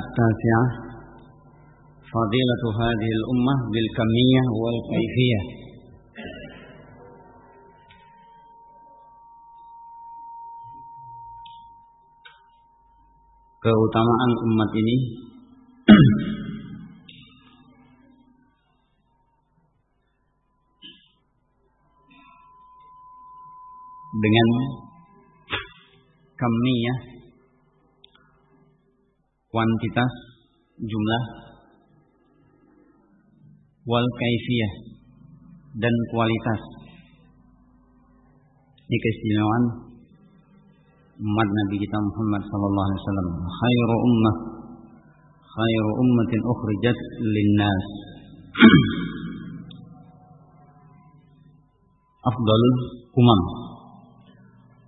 التاسعة فضيلة هذه الأمة بالكمية والكيفية keutamaan umat ini dengan kamiyah kuantitas jumlah wal kaifiyah dan kualitas. Ini keistimewaan umat Nabi kita Muhammad sallallahu alaihi wasallam. Khairu ummah khairu ummatin ukhrijat linnas. Afdalul umam.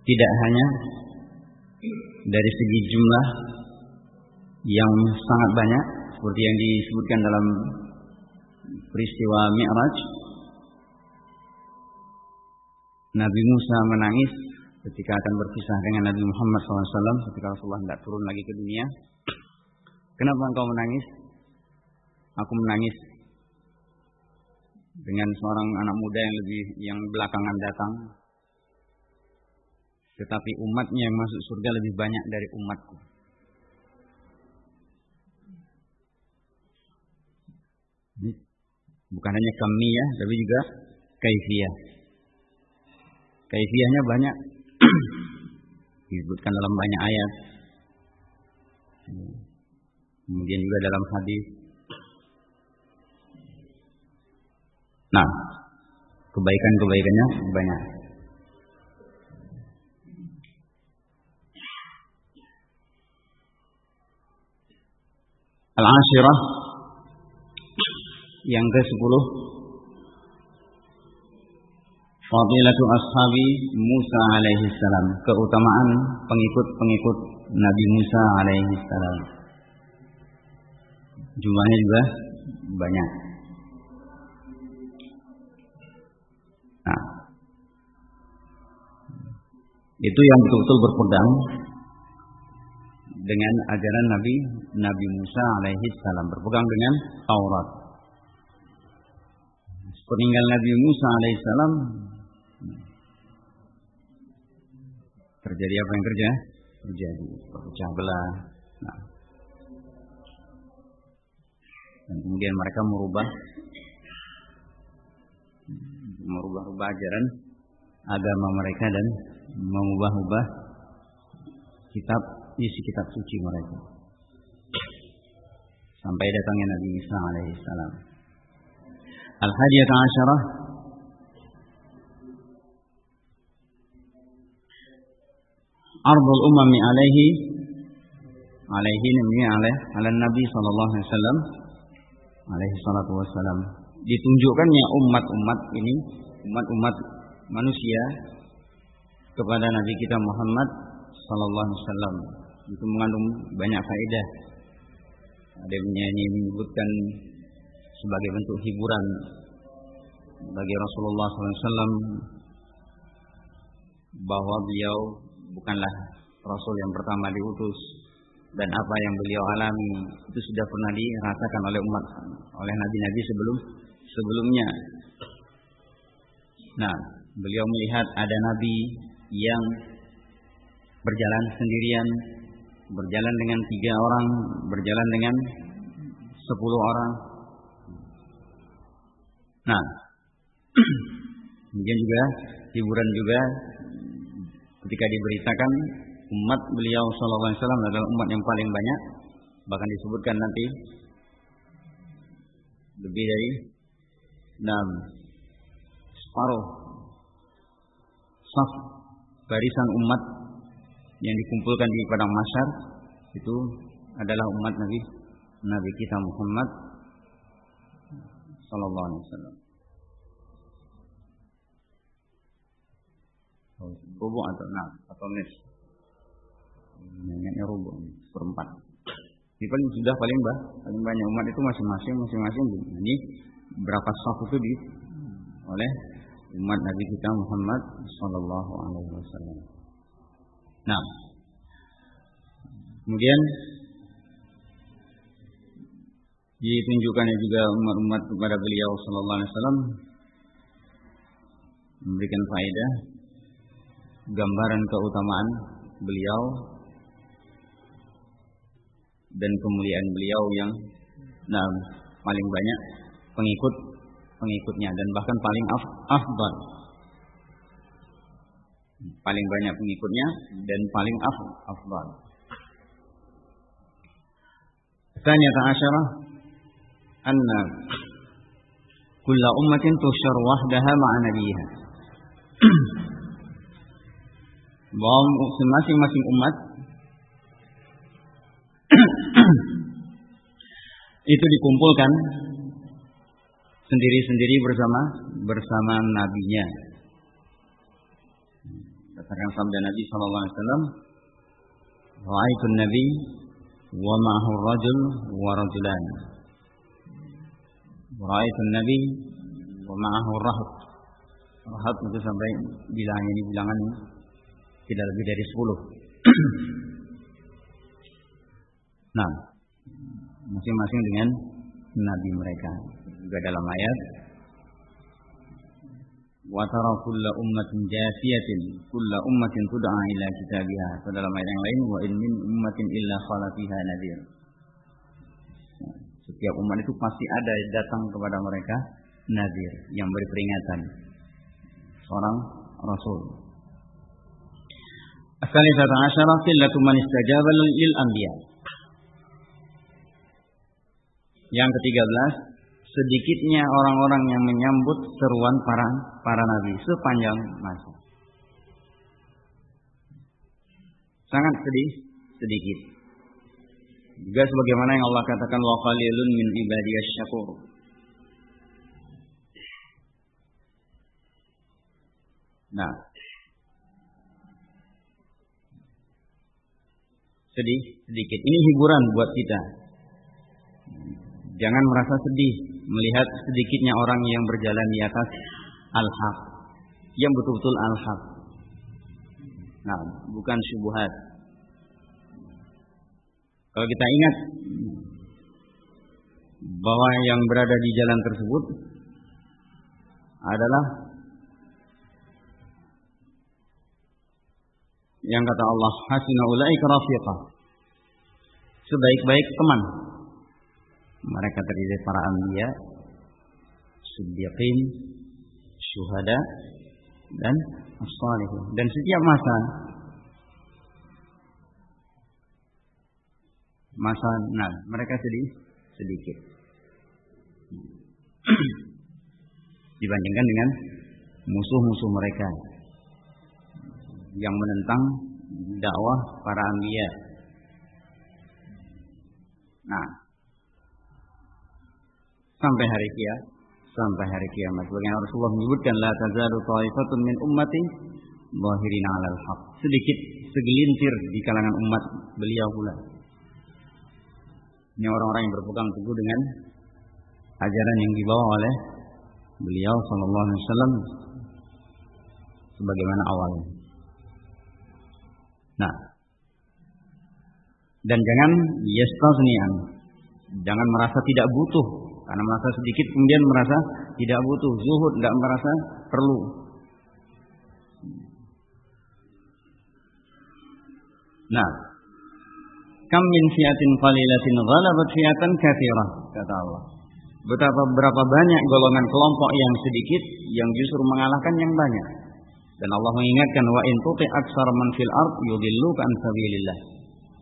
Tidak hanya dari segi jumlah yang sangat banyak seperti yang disebutkan dalam peristiwa Mi'raj. Nabi Musa menangis ketika akan berpisah dengan Nabi Muhammad SAW ketika Rasulullah tidak turun lagi ke dunia. Kenapa engkau menangis? Aku menangis dengan seorang anak muda yang lebih yang belakangan datang. Tetapi umatnya yang masuk surga lebih banyak dari umatku. Bukan hanya kami ya, tapi juga kaifiyah. Kaifiyahnya banyak. Disebutkan dalam banyak ayat. Kemudian juga dalam hadis. Nah, kebaikan-kebaikannya banyak. Al-Ashirah yang ke-10 Fadilatu ashabi Musa alaihi salam, keutamaan pengikut-pengikut Nabi Musa alaihi salam. Jumlahnya juga banyak. Nah, itu yang betul-betul berpegang dengan ajaran Nabi Nabi Musa alaihi salam berpegang dengan Taurat. Peninggal Nabi Musa alaihi salam terjadi apa yang kerja? Terjadi pecah belah. Nah. Dan kemudian mereka merubah merubah-ubah ajaran agama mereka dan mengubah-ubah kitab isi kitab suci mereka. Sampai datangnya Nabi Isa alaihi salam. Al-Hadiyah Asyarah Ardul umami alaihi alaihi namanya alaih ala Nabi sallallahu alaihi wasallam alaihi salatu wassalam ditunjukkannya umat-umat ini umat-umat manusia kepada Nabi kita Muhammad sallallahu alaihi wasallam itu mengandung banyak faedah. Ada yang menyebutkan sebagai bentuk hiburan bagi Rasulullah SAW bahwa beliau bukanlah Rasul yang pertama diutus dan apa yang beliau alami itu sudah pernah dirasakan oleh umat oleh nabi-nabi sebelum sebelumnya. Nah, beliau melihat ada nabi yang berjalan sendirian berjalan dengan tiga orang, berjalan dengan sepuluh orang. Nah, kemudian juga hiburan juga. Ketika diberitakan umat beliau Shallallahu Alaihi adalah umat yang paling banyak, bahkan disebutkan nanti. Lebih dari enam. Separuh. Saf barisan umat yang dikumpulkan di padang masyar itu adalah umat Nabi Nabi kita Muhammad sallallahu alaihi wasallam. Rubu atau enam atau nis. Ingatnya rubu perempat. Ini paling sudah paling bah, paling banyak umat itu masing-masing masing-masing. Ini berapa saf itu di oleh umat Nabi kita Muhammad sallallahu alaihi wasallam. Nah, kemudian ditunjukkannya juga umat-umat kepada beliau sallallahu alaihi wasallam. Memberikan faedah gambaran keutamaan beliau dan kemuliaan beliau yang nah, paling banyak pengikut pengikutnya dan bahkan paling af afdal. Paling banyak pengikutnya dan paling af afdal. Tanya Ta'asyarah أن كل أمة تشر وحدها مع نبيها Bahwa masing-masing umat itu dikumpulkan sendiri-sendiri bersama bersama nabinya. Katakan sabda Nabi sallallahu alaihi wasallam, "Ra'aitu nabi wa ma'ahu rajul wa rajulan." Nabi wa ma'ahu rahab. Rahab itu sampai bilangannya di bilangan tidak lebih dari sepuluh. nah, masing-masing dengan nabi mereka. Juga dalam ayat wa tara kulla ummatin jasiyatin kulla ummatin tud'a ila kitabiha. Dalam ayat yang lain wa in min ummatin illa khala nadhir. Setiap umat itu pasti ada datang kepada mereka nadir yang beri peringatan. Seorang rasul. Asalisata asyara qillatu man istajaba lil anbiya. Yang ketiga belas, sedikitnya orang-orang yang menyambut seruan para para nabi sepanjang masa. Sangat sedih, sedikit. Juga sebagaimana yang Allah katakan wa qalilun min ibadiyas syakur. Nah, sedih sedikit. Ini hiburan buat kita. Jangan merasa sedih melihat sedikitnya orang yang berjalan di atas al-haq. Yang betul-betul al-haq. Nah, bukan syubhat. Kalau kita ingat bahwa yang berada di jalan tersebut adalah yang kata Allah hasina ulaika rafiqa sebaik-baik teman. Mereka terdiri para anbiya siddiqin syuhada dan as dan setiap masa masa nah mereka sedih sedikit dibandingkan dengan musuh-musuh mereka yang menentang dakwah para anbiya. Nah, sampai hari kiamat, sampai hari kiamat. Bagaimana Rasulullah menyebutkan la tazalu ta'ifatun min ummati zahirin 'alal haq. Sedikit segelintir di kalangan umat beliau pula. Ini orang-orang yang berpegang teguh dengan ajaran yang dibawa oleh beliau sallallahu alaihi wasallam sebagaimana awalnya. Nah, dan jangan yastasnian. Jangan merasa tidak butuh karena merasa sedikit kemudian merasa tidak butuh. Zuhud tidak merasa perlu. Nah, kam min fiatin qalilatin ghalabat fiatan katsirah kata Allah. Betapa berapa banyak golongan kelompok yang sedikit yang justru mengalahkan yang banyak. Dan Allah mengingatkan wa in tuti aksar man fil ard yudilluka an sabilillah.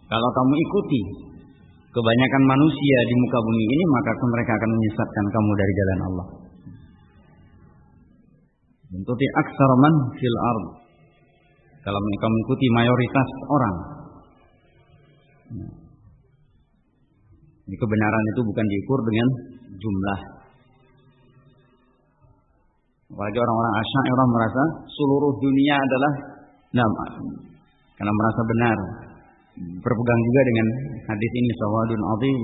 Kalau kamu ikuti kebanyakan manusia di muka bumi ini maka mereka akan menyesatkan kamu dari jalan Allah. In tuti aksar man fil ard. Kalau kamu mengikuti mayoritas orang. Ini kebenaran itu bukan diukur dengan jumlah Apalagi orang-orang asyairah merasa seluruh dunia adalah nama. Karena merasa benar. Berpegang juga dengan hadis ini sawadun azim.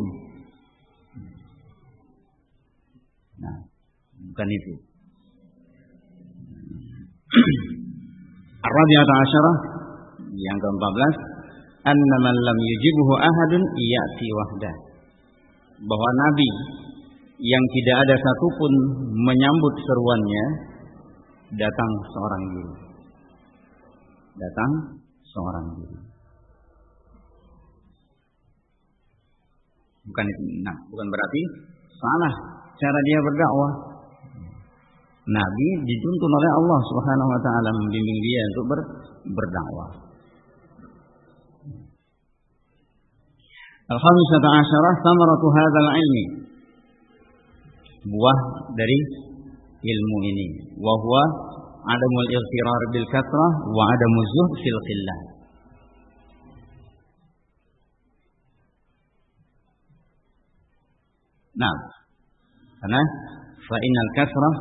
Nah, bukan itu. Ar-Rabi'ata asyarah yang ke-14 anna man lam yujibuhu ahadun ya'ti wahdah. bahwa Nabi yang tidak ada satupun menyambut seruannya datang seorang diri. Datang seorang diri. Bukan itu, nah, bukan berarti salah cara dia berdakwah. Nabi dituntun oleh Allah Subhanahu wa taala membimbing dia untuk ber, berdakwah. Al-khamisata asyarah samaratu hadzal ilmi. Buah dari ilmu ini wa huwa adamul ightirar bil kasrah wa adamuz zuhd fil qillah. Nah, karena fa innal kasrah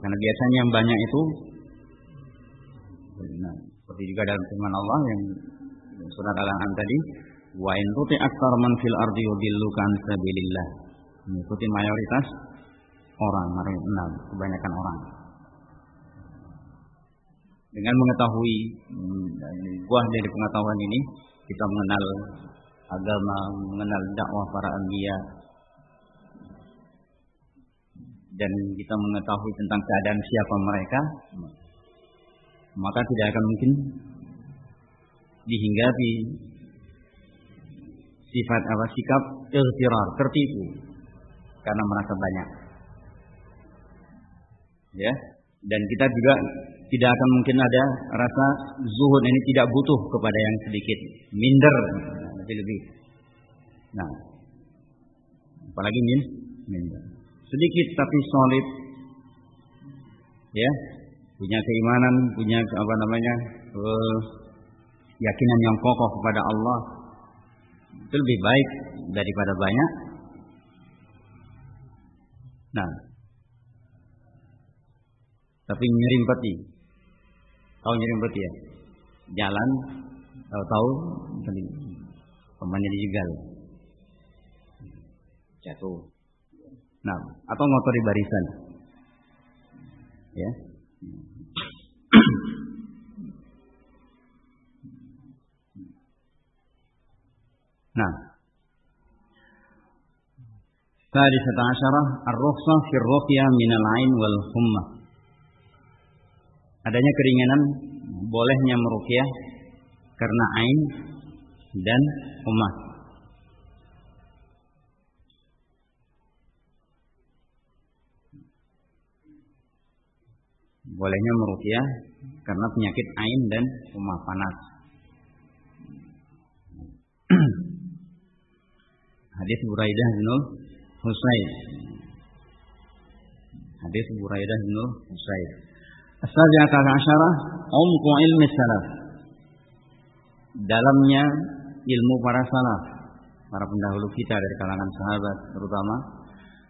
karena biasanya yang banyak itu nah, seperti juga dalam firman Allah yang surat Al-An'am tadi wa in tuti aktsar man fil ardi yudilluka an sabilillah. Mengikuti mayoritas orang enam kebanyakan orang. Dengan mengetahui hmm, buah dari pengetahuan ini kita mengenal agama mengenal dakwah para anbiya dan kita mengetahui tentang keadaan siapa mereka maka tidak akan mungkin dihinggapi sifat apa sikap ightirar tertipu. Karena merasa banyak. Ya. Dan kita juga tidak akan mungkin ada rasa zuhud ini tidak butuh kepada yang sedikit. Minder lebih lebih. Nah. Apalagi min minder. Sedikit tapi solid. Ya. Punya keimanan punya apa namanya uh, keyakinan yang kokoh kepada Allah itu lebih baik daripada banyak. Nah tapi nyerimpeti tahu nyerimpeti ya? Jalan tahu tahu tadi dijegal. Jatuh. Nah atau motor di barisan. Ya nah ثالثة عشرة الرخصة في الرقية من العين والحمى adanya keringanan bolehnya merukyah karena ain dan umat. Bolehnya merukyah karena penyakit ain dan umat panas. Nah, Hadis Buraidah bin Husain. Hadis Buraidah bin Husain. As-sabi'ata asyarah umqu ilmi salaf. Dalamnya ilmu para salaf, para pendahulu kita dari kalangan sahabat terutama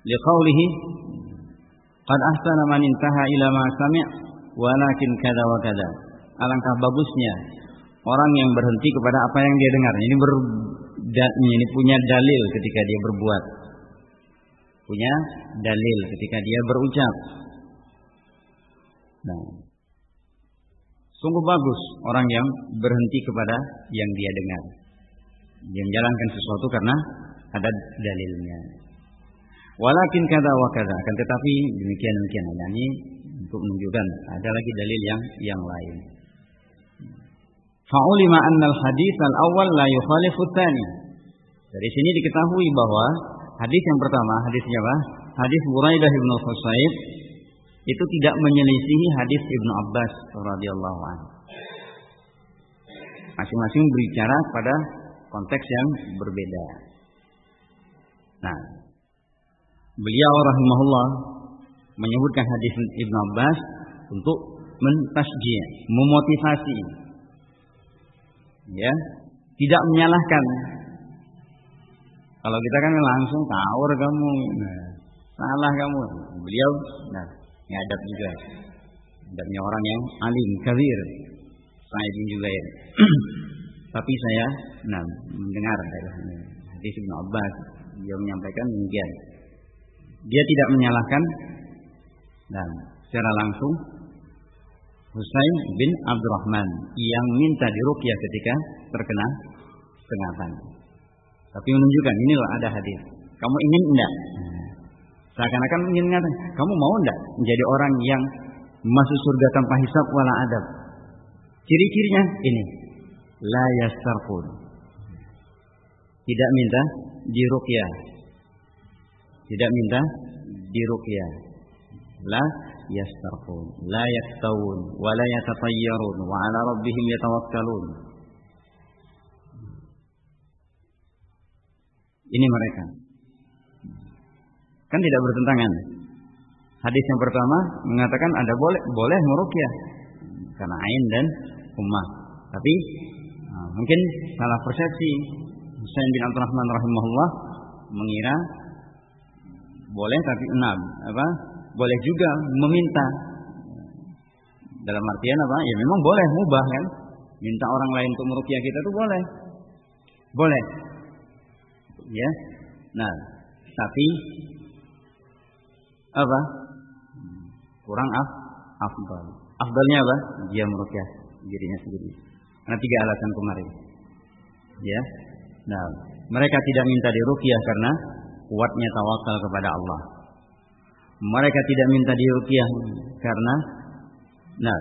liqaulihi qad ahsana man intaha ila ma sami' walakin kada wa kada. Alangkah bagusnya orang yang berhenti kepada apa yang dia dengar. Ini ber, ini punya dalil ketika dia berbuat. Punya dalil ketika dia berucap. Nah, sungguh bagus orang yang berhenti kepada yang dia dengar. Dia menjalankan sesuatu karena ada dalilnya. Walakin kata wa kata, akan tetapi demikian demikian ini untuk menunjukkan ada lagi dalil yang yang lain. Fa'ulima annal hadis al-awwal la yukhalifu tsani. Dari sini diketahui bahwa hadis yang pertama, hadisnya apa? Hadis Buraidah bin Husayb itu tidak menyelisihi hadis Ibnu Abbas radhiyallahu anhu. Masing-masing berbicara pada konteks yang berbeda. Nah, beliau rahimahullah menyebutkan hadis Ibnu Abbas untuk mentasjih, memotivasi. Ya, tidak menyalahkan. Kalau kita kan langsung kawur kamu, nah, salah kamu. Beliau, nah, ngadap juga. Adabnya orang yang alim, kabir. Saya juga ya. Tapi saya nah, mendengar dari hadis Ibnu Abbas dia menyampaikan demikian. Dia tidak menyalahkan dan secara langsung Husain bin Abdurrahman yang minta dirukyah ketika terkena sengatan. Tapi menunjukkan inilah ada hadis. Kamu ingin enggak? Seakan-akan ingin kamu mau enggak menjadi orang yang masuk surga tanpa hisab wala adab? Ciri-cirinya ini. La yastarqun. Tidak minta diruqyah. Tidak minta diruqyah. La yastarqun. La yaktawun. Wa la yatatayyarun. Wa ala rabbihim yatawakkalun. Ini mereka. Kan tidak bertentangan. Hadis yang pertama mengatakan ada boleh boleh merukyah karena ain dan ummah. Tapi nah, mungkin salah persepsi. Husain bin Abdul Rahman rahimahullah mengira boleh tapi enam. Apa? Boleh juga meminta. Dalam artian apa? Ya memang boleh mubah kan. Minta orang lain untuk merukyah kita itu boleh. Boleh ya. Nah tapi apa? Kurang af afdal. Afdalnya apa? Dia merukyah dirinya sendiri. Karena tiga alasan kemarin. Ya. Nah mereka tidak minta dirukyah karena kuatnya tawakal kepada Allah. Mereka tidak minta dirukyah karena nah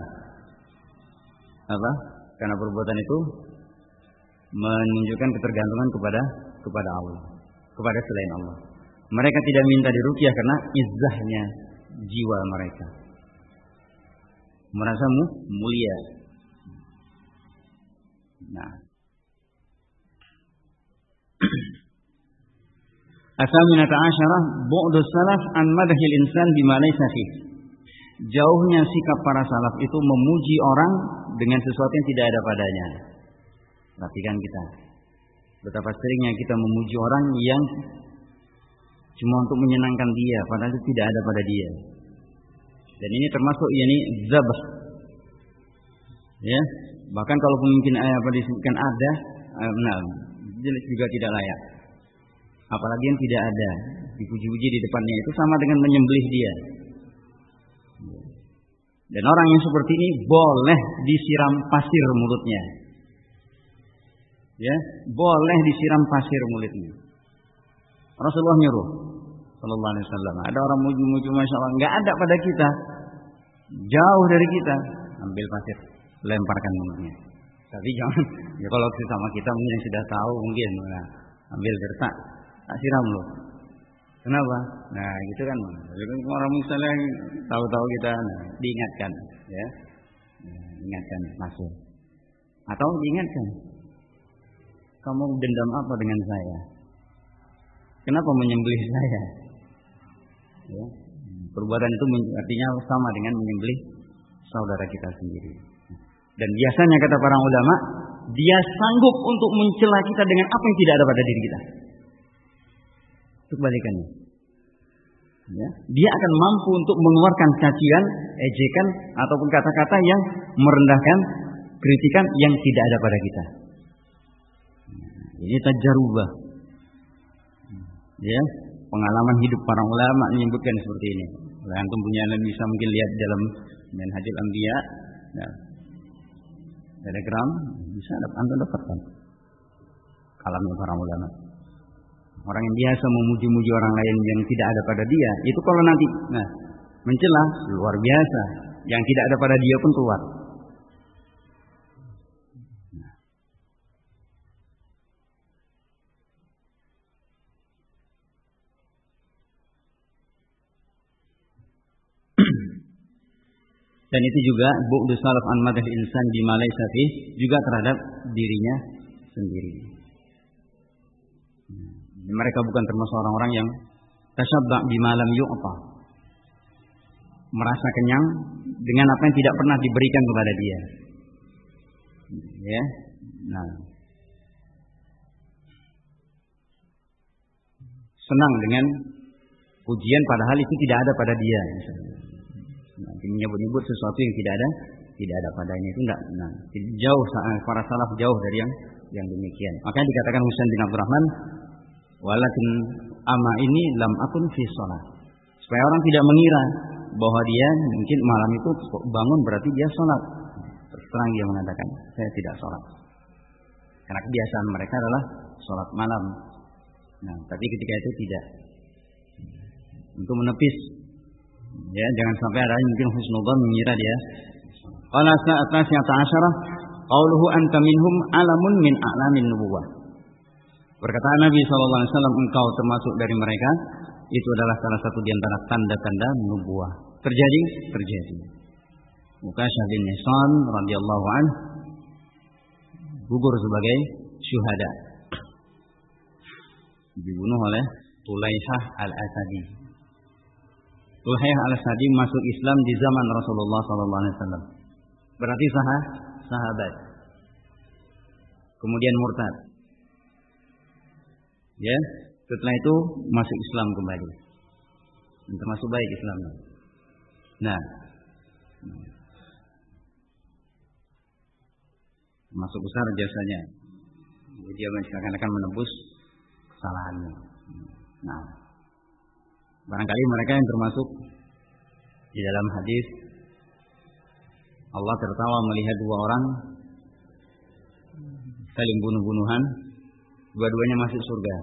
apa? Karena perbuatan itu menunjukkan ketergantungan kepada kepada Allah kepada selain Allah. Mereka tidak minta dirukyah karena izahnya jiwa mereka. Merasa mulia. Nah. Asaminata asyarah bu'dus salaf an madahil insan bima laysa Jauhnya sikap para salaf itu memuji orang dengan sesuatu yang tidak ada padanya. Perhatikan kita. Betapa seringnya kita memuji orang yang cuma untuk menyenangkan dia, padahal itu tidak ada pada dia. Dan ini termasuk yakni zabah. Ya, bahkan kalau mungkin apa disebutkan ada, eh, nah, juga tidak layak apalagi yang tidak ada dipuji-puji di depannya itu sama dengan menyembelih dia. Dan orang yang seperti ini boleh disiram pasir mulutnya. Ya, boleh disiram pasir mulutnya. Rasulullah nyuruh sallallahu alaihi wasallam. Ada orang muji-muji Masya Allah, enggak ada pada kita. Jauh dari kita, ambil pasir, lemparkan mulutnya. Tapi jangan ya kalau sama kita mungkin yang sudah tahu mungkin nah, ambil gertak tak siram loh. Kenapa? Nah, gitu kan. Jadi orang misalnya tahu-tahu kita nah, diingatkan, ya. Nah, ingatkan masuk. Atau diingatkan. Kamu dendam apa dengan saya? Kenapa menyembelih saya? Ya. Perbuatan itu artinya sama dengan menyembelih saudara kita sendiri. Dan biasanya kata para ulama, dia sanggup untuk mencela kita dengan apa yang tidak ada pada diri kita. Itu kebalikannya. Ya, dia akan mampu untuk mengeluarkan cacian, ejekan ataupun kata-kata yang merendahkan, kritikan yang tidak ada pada kita. Ini tajarubah. Ya, pengalaman hidup para ulama menyebutkan seperti ini. Yang punya bisa mungkin lihat dalam Manhajul Anbiya, ya, telegram bisa anda dapatkan kalamnya para ulama. Orang yang biasa memuji-muji orang lain yang tidak ada pada dia, itu kalau nanti nah, mencela luar biasa. Yang tidak ada pada dia pun keluar. Dan itu juga bu'du salaf an madah insan di Malaysia juga terhadap dirinya sendiri. Mereka bukan termasuk orang-orang yang tasyabba di malam yu'ta. Merasa kenyang dengan apa yang tidak pernah diberikan kepada dia. Ya. Nah. Senang dengan pujian padahal itu tidak ada pada dia. Nah, menyebut-nyebut sesuatu yang tidak ada, tidak ada padanya itu enggak. Nah, jauh para salaf jauh dari yang yang demikian. Makanya dikatakan Husain bin Abdurrahman Walakin ama ini lam akun fi sholat. Supaya orang tidak mengira bahwa dia mungkin malam itu bangun berarti dia sholat. Terang dia mengatakan, saya tidak sholat. Karena kebiasaan mereka adalah sholat malam. Nah, tapi ketika itu tidak. Untuk menepis. Ya, jangan sampai ada yang mungkin husnudzon mengira dia. Qala sa'atasi'ata asyarah qauluhu anta minhum alamun min a'lamin nubuwah. Berkata Nabi SAW, engkau termasuk dari mereka, itu adalah salah satu di antara tanda-tanda nubuah. Terjadi? Terjadi. Mukasyah bin Nisan radhiyallahu an gugur sebagai syuhada. Dibunuh oleh Tulaihah al-Asadi. Tulaihah al-Asadi masuk Islam di zaman Rasulullah SAW. Berarti sah sahabat. Kemudian murtad. Ya, setelah itu masuk Islam kembali. Termasuk baik Islamnya. Nah, masuk besar jasanya. Jadi dia akan menebus kesalahannya. Nah, barangkali mereka yang termasuk di dalam hadis Allah tertawa melihat dua orang saling bunuh-bunuhan, dua-duanya masuk surga.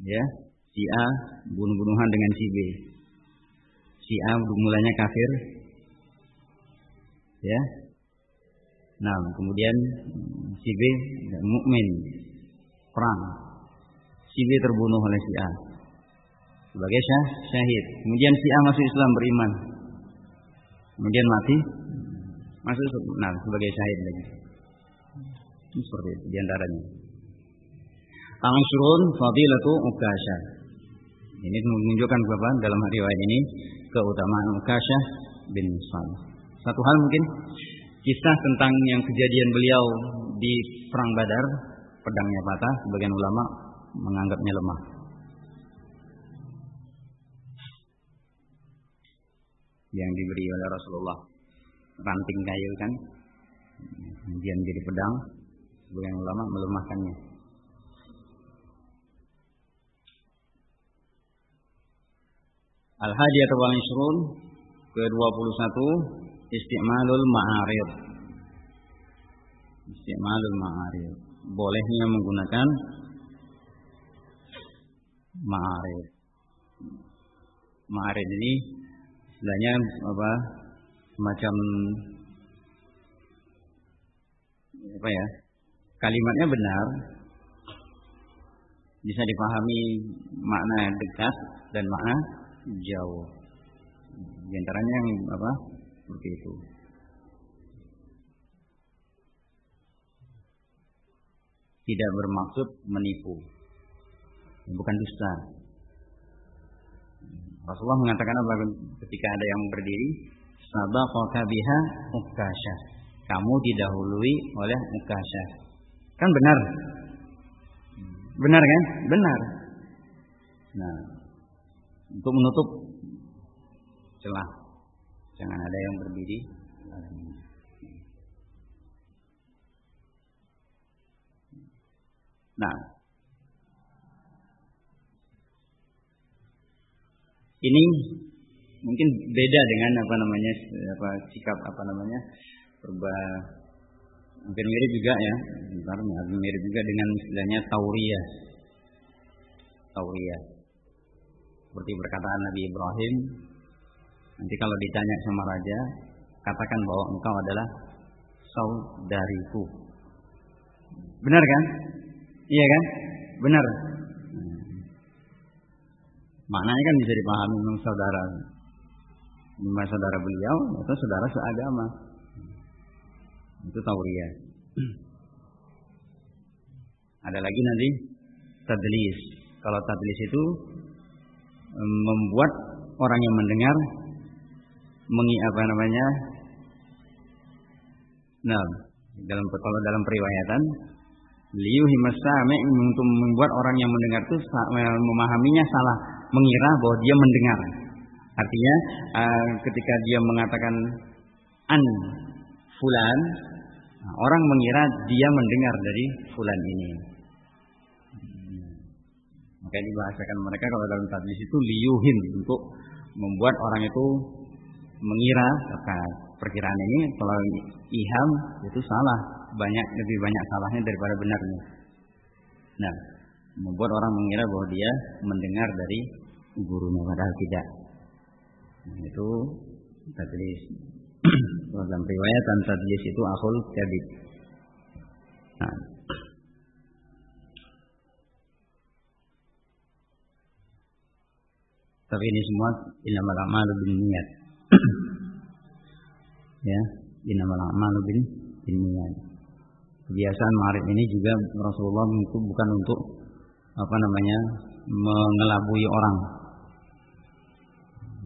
Ya, si A bunuh-bunuhan dengan si B. Si A mulanya kafir, ya. Nah, kemudian si B mukmin perang. Si B terbunuh oleh si A sebagai syah, syahid. Kemudian si A masuk Islam beriman. Kemudian mati masuk nah sebagai syahid lagi. Seperti itu di antaranya. Al-Ashrun Fadilatu Ukasha. Ini menunjukkan apa dalam riwayat ini keutamaan Ukasha bin San. Satu hal mungkin kisah tentang yang kejadian beliau di perang Badar, pedangnya patah, sebagian ulama menganggapnya lemah. Yang diberi oleh Rasulullah ranting kayu kan, kemudian jadi pedang, sebagian ulama melemahkannya. Al-Hadiyah wal Ishrun ke-21 Isti'malul Ma'arif Isti'malul Ma'arif Bolehnya menggunakan Ma'arif Ma'arif ini istilahnya apa semacam apa ya kalimatnya benar bisa dipahami makna dekat dan makna jauh. Di antaranya yang apa? Seperti itu. Tidak bermaksud menipu. Bukan dusta. Rasulullah mengatakan apa ketika ada yang berdiri? Sabaqaka biha Ukasha. Kamu didahului oleh Ukasha. Kan benar? Benar kan? Benar. Nah, untuk menutup celah. Jangan ada yang berdiri. Nah, ini mungkin beda dengan apa namanya apa sikap apa namanya perubahan hampir mirip juga ya hampir mirip juga dengan istilahnya tauriyah tauriyah seperti perkataan Nabi Ibrahim, nanti kalau ditanya sama raja, katakan bahwa engkau adalah saudariku. Benar kan? Iya kan? Benar. Maknanya kan bisa dipahami memang saudara. Memang saudara beliau atau saudara seagama. Itu tauriyah. Ada lagi nanti tadlis. Kalau tadlis itu membuat orang yang mendengar mengi apa namanya nah dalam kalau dalam periwayatan liu himasame untuk membuat orang yang mendengar itu memahaminya salah mengira bahwa dia mendengar. Artinya uh, ketika dia mengatakan an fulan orang mengira dia mendengar dari fulan ini. Maka dibahasakan mereka kalau dalam tadlis itu liyuhin untuk membuat orang itu mengira terkait perkiraan ini kalau iham itu salah. Banyak lebih banyak salahnya daripada benarnya. Nah, membuat orang mengira bahwa dia mendengar dari gurunya padahal tidak. Nah, itu tadlis. Dalam riwayat tadlis itu akhul kadib. Nah. Tapi ini semua inamal amalu bin niat. ya, inamal amalu bin, bin niat. Kebiasaan marif ini juga Rasulullah itu bukan untuk apa namanya mengelabui orang.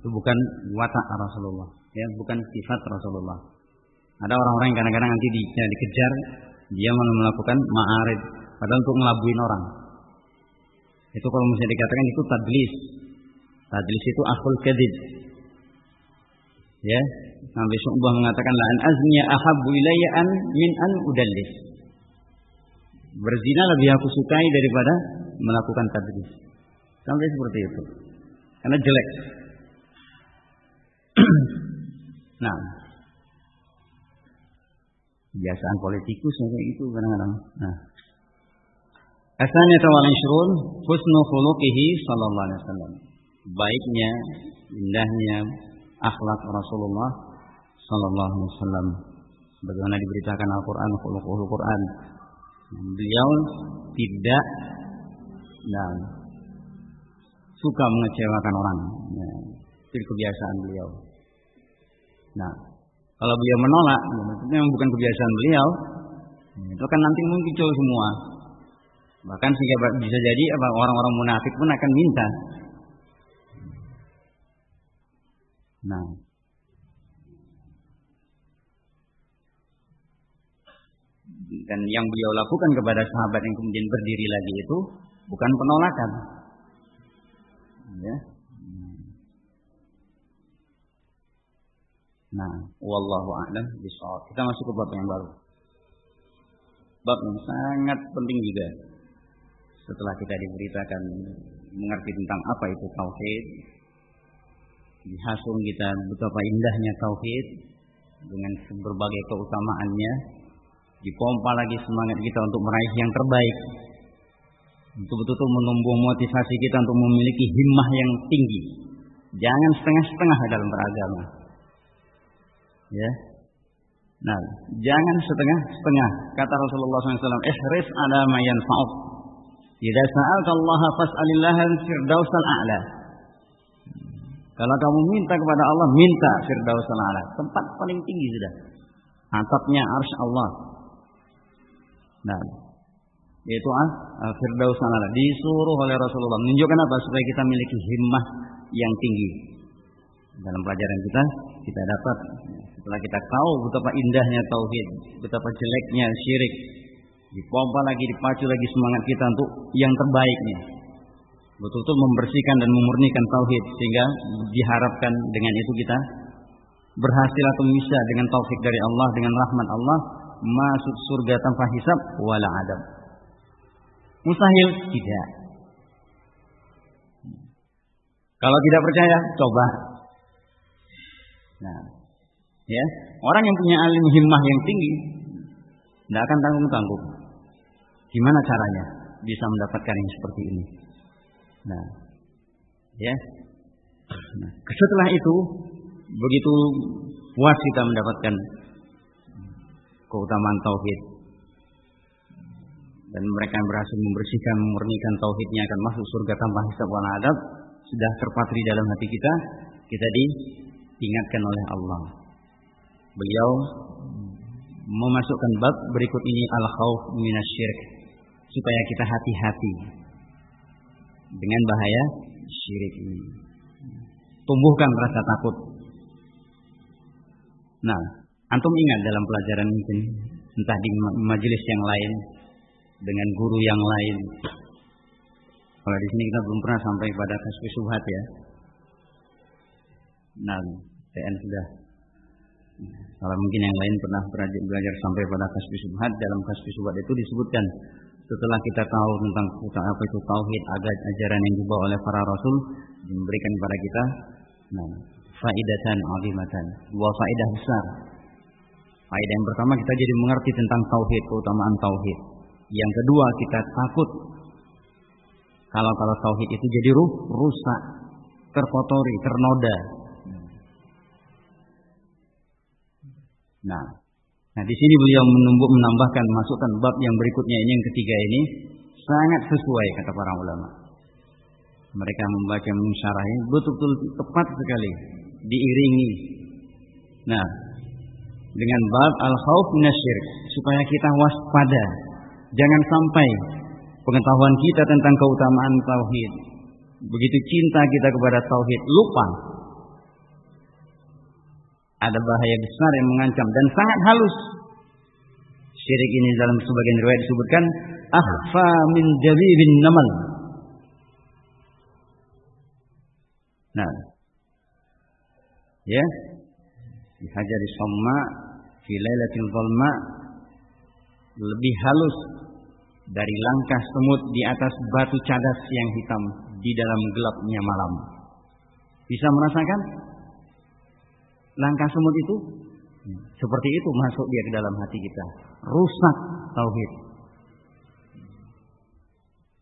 Itu bukan watak Rasulullah, ya, bukan sifat Rasulullah. Ada orang-orang yang kadang-kadang nanti di, ya, dikejar, dia melakukan ma'arif, padahal untuk ngelabuin orang. Itu kalau misalnya dikatakan itu tadlis, Tadlis itu akhul kadib. Ya, Nabi Syu'bah mengatakan la an azniya ahabbu ilayya an min an udallis. Berzina lebih aku sukai daripada melakukan tadlis. Sampai seperti itu. Karena jelek. nah, kebiasaan politikus kayak itu kadang-kadang. Nah, Asaniyata wal ishrun husnu khuluqihi sallallahu alaihi wasallam baiknya, indahnya akhlak Rasulullah Sallallahu Alaihi Wasallam. Bagaimana diberitakan Al-Quran, khuluqul Quran. Beliau tidak nah, suka mengecewakan orang. Nah, itu kebiasaan beliau. Nah, kalau beliau menolak, maksudnya bukan kebiasaan beliau, itu kan nanti muncul semua. Bahkan sehingga bisa jadi orang-orang munafik pun akan minta Nah. Dan yang beliau lakukan kepada sahabat yang kemudian berdiri lagi itu bukan penolakan. Ya. Nah, wallahu a'lam bishawab. Kita masuk ke bab yang baru. Bab yang sangat penting juga. Setelah kita diberitakan mengerti tentang apa itu tauhid, dihasung kita betapa indahnya tauhid dengan berbagai keutamaannya dipompa lagi semangat kita untuk meraih yang terbaik betul-betul menumbuh motivasi kita untuk memiliki himmah yang tinggi jangan setengah-setengah dalam beragama ya nah jangan setengah-setengah kata Rasulullah SAW ihris ala ma yanfa'uk idza sa'alta Allah fas'alillah al-firdausal a'la kalau kamu minta kepada Allah, minta Firdaus ala. Tempat paling tinggi sudah. Atapnya ars Allah. Nah, yaitu ah, Firdaus ala. Disuruh oleh Rasulullah. Menunjukkan apa? Supaya kita memiliki himmah yang tinggi. Dalam pelajaran kita, kita dapat setelah kita tahu betapa indahnya tauhid, betapa jeleknya syirik, dipompa lagi, dipacu lagi semangat kita untuk yang terbaiknya betul-betul membersihkan dan memurnikan tauhid sehingga diharapkan dengan itu kita berhasil atau bisa dengan taufik dari Allah dengan rahmat Allah masuk surga tanpa hisab wala adab. Mustahil tidak. Kalau tidak percaya, coba. Nah, ya, orang yang punya alim himmah yang tinggi tidak akan tanggung-tanggung. Gimana caranya bisa mendapatkan yang seperti ini? Nah, ya. Nah, setelah itu begitu puas kita mendapatkan keutamaan tauhid dan mereka yang berhasil membersihkan memurnikan tauhidnya akan masuk surga tanpa hisab wal adab sudah terpatri dalam hati kita kita diingatkan oleh Allah beliau memasukkan bab berikut ini al khauf minasyirk supaya kita hati-hati dengan bahaya syirik ini. Tumbuhkan rasa takut. Nah, antum ingat dalam pelajaran mungkin entah di majelis yang lain dengan guru yang lain. Kalau di sini kita belum pernah sampai pada kasih subhat ya. Nah, TN sudah. Kalau mungkin yang lain pernah belajar sampai pada kasih subhat dalam kasih subhat itu disebutkan setelah kita tahu tentang apa itu tauhid, ajaran yang dibawa oleh para rasul diberikan kepada kita nah, faidatan azimatan, dua faidah besar. Faidah yang pertama kita jadi mengerti tentang tauhid, keutamaan tauhid. Yang kedua kita takut Kalau kalau tauhid itu jadi ruh, rusak, terkotori, ternoda. Nah, nah di sini beliau menumbuk menambahkan masukkan bab yang berikutnya ini yang ketiga ini sangat sesuai kata para ulama. Mereka membaca mensyarahi betul-betul tepat sekali, diiringi. Nah, dengan bab al-khauf minasyirik supaya kita waspada. Jangan sampai pengetahuan kita tentang keutamaan tauhid begitu cinta kita kepada tauhid lupa. Ada bahaya besar yang mengancam dan sangat halus. Syirik ini dalam sebagian riwayat disebutkan akhfa min jabibin namal. Nah ya dihajar di somma fi lailatul zulma lebih halus dari langkah semut di atas batu cadas yang hitam di dalam gelapnya malam. Bisa merasakan langkah semut itu? Seperti itu masuk dia ke dalam hati kita. Rusak tauhid.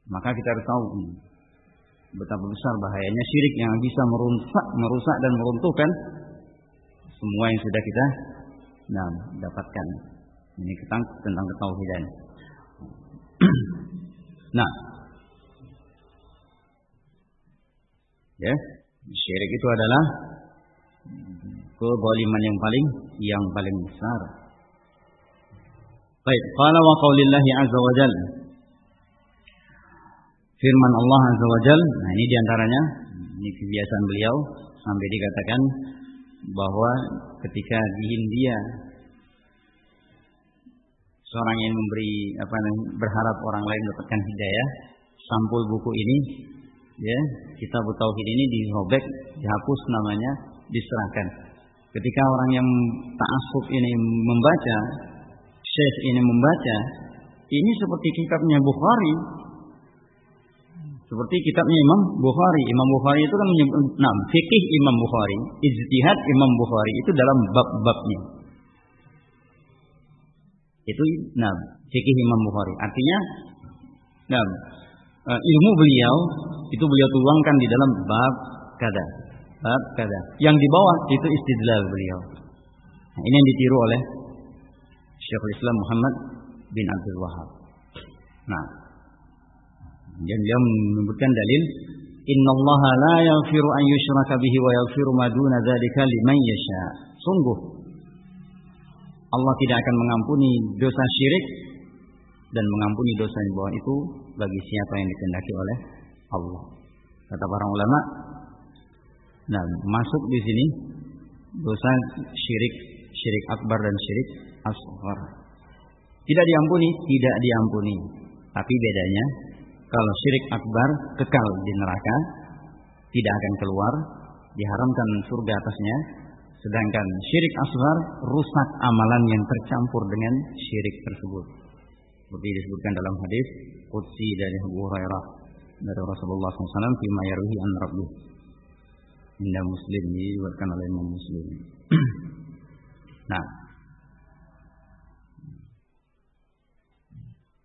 Maka kita harus tahu betapa besar bahayanya syirik yang bisa merusak, merusak dan meruntuhkan semua yang sudah kita nah, dapatkan. Ini tentang ketauhidan. Nah, ya, syirik itu adalah kezaliman yang paling yang paling besar. Baik, qala wa qaulillahi azza wa jalla. Firman Allah azza wa jalla, nah ini di antaranya ini kebiasaan beliau sampai dikatakan bahwa ketika di India seorang yang memberi apa berharap orang lain mendapatkan hidayah, sampul buku ini ya, kita tauhid ini dirobek, dihapus namanya, diserahkan. Ketika orang yang ta'assub ini membaca, syekh ini membaca, ini seperti kitabnya Bukhari. Seperti kitabnya Imam Bukhari. Imam Bukhari itu kan menyebut, nah, fikih Imam Bukhari, ijtihad Imam Bukhari itu dalam bab-babnya. Itu nah fikih Imam Bukhari. Artinya nah eh, ilmu beliau itu beliau tuangkan di dalam bab kada. Bab kada. Yang di bawah itu istidlal beliau. Nah, ini yang ditiru oleh Syekhul Islam Muhammad bin Abdul Wahab. Nah, dan dia menyebutkan dalil Allah la yaghfiru an yushraka bihi wa yaghfiru ma duna dzalika liman yasha. Sungguh Allah tidak akan mengampuni dosa syirik dan mengampuni dosa di bawah itu bagi siapa yang dikehendaki oleh Allah. Kata para ulama, nah masuk di sini dosa syirik, syirik akbar dan syirik asghar. Tidak diampuni, tidak diampuni. Tapi bedanya kalau syirik akbar kekal di neraka, tidak akan keluar, diharamkan surga atasnya, Sedangkan syirik asghar rusak amalan yang tercampur dengan syirik tersebut. Seperti disebutkan dalam hadis Qudsi dari Abu Hurairah dari Rasulullah SAW fi yaruhi an rabbih. Inda Muslim diriwayatkan oleh Imam Muslim. nah,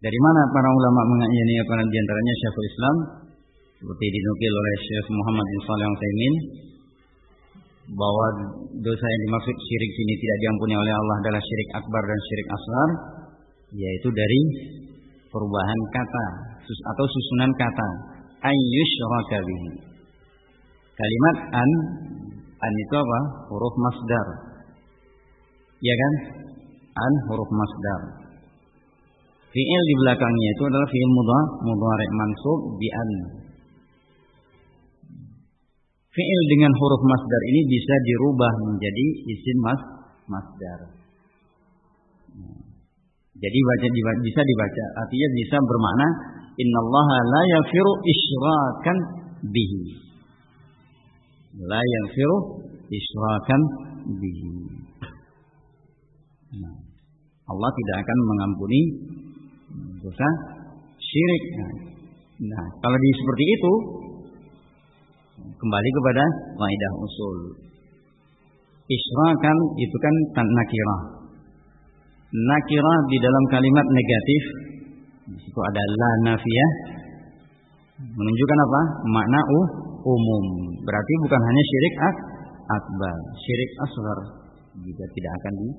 dari mana para ulama mengakini apa di antaranya Syekhul Islam seperti dinukil oleh Syekh Muhammad bin Shalih Al-Utsaimin bahwa dosa yang dimaksud syirik sini tidak diampuni oleh Allah adalah syirik akbar dan syirik asghar yaitu dari perubahan kata atau susunan kata ayyushraka bihi. Kalimat an an itu apa? Huruf masdar. Ya kan? An huruf masdar. Fi'il di belakangnya itu adalah fi'il mudhari mudhari mansub bi an fi'il dengan huruf masdar ini bisa dirubah menjadi isim mas masdar. Jadi baca bisa dibaca artinya bisa bermakna innallaha la yafiru isyrakan bihi. La yafiru isyrakan bihi. Nah, Allah tidak akan mengampuni dosa syirik. Nah, kalau di seperti itu kembali kepada kaidah usul. Isyrakan itu kan nakirah. Nakirah di dalam kalimat negatif di situ ada Menunjukkan apa? Makna uh, umum. Berarti bukan hanya syirik ak akbar, syirik asghar juga tidak akan di,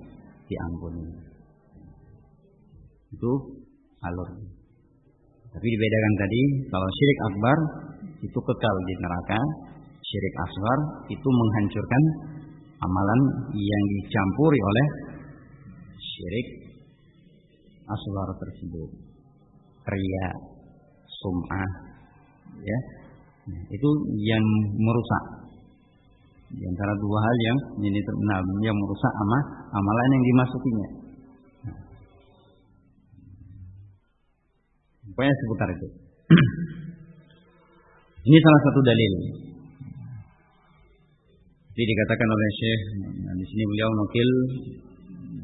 diampuni. Itu alur. Tapi dibedakan tadi, kalau syirik akbar itu kekal di neraka, syirik asghar itu menghancurkan amalan yang dicampuri oleh syirik asghar tersebut. Ria, sum'ah, ya. Itu yang merusak. Di antara dua hal yang ini nah, yang merusak ama, amalan yang dimasukinya. Pokoknya seputar itu. Ini salah satu dalil. Jadi dikatakan oleh Syekh, nah, di sini beliau nukil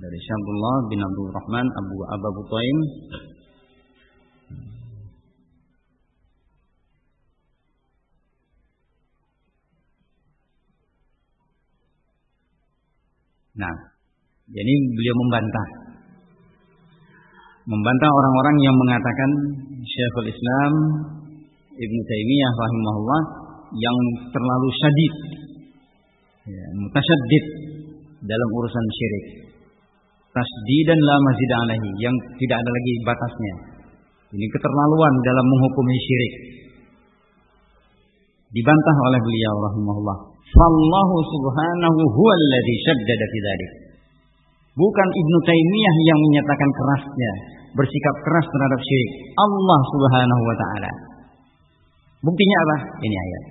dari Syabdullah bin Abdul Rahman Abu Abu Taim Nah, jadi beliau membantah. Membantah orang-orang yang mengatakan Syekhul Islam Ibnu Taimiyah rahimahullah yang terlalu syadid, ya, dalam urusan syirik. Tasdidan la mazid alaihi yang tidak ada lagi batasnya. Ini keterlaluan dalam menghukumi syirik. Dibantah oleh beliau rahimahullah. Fallahu subhanahu huwallazi syaddada fi dzalik. Bukan Ibnu Taimiyah yang menyatakan kerasnya, bersikap keras terhadap syirik. Allah Subhanahu wa taala. Buktinya apa? Ini ayat.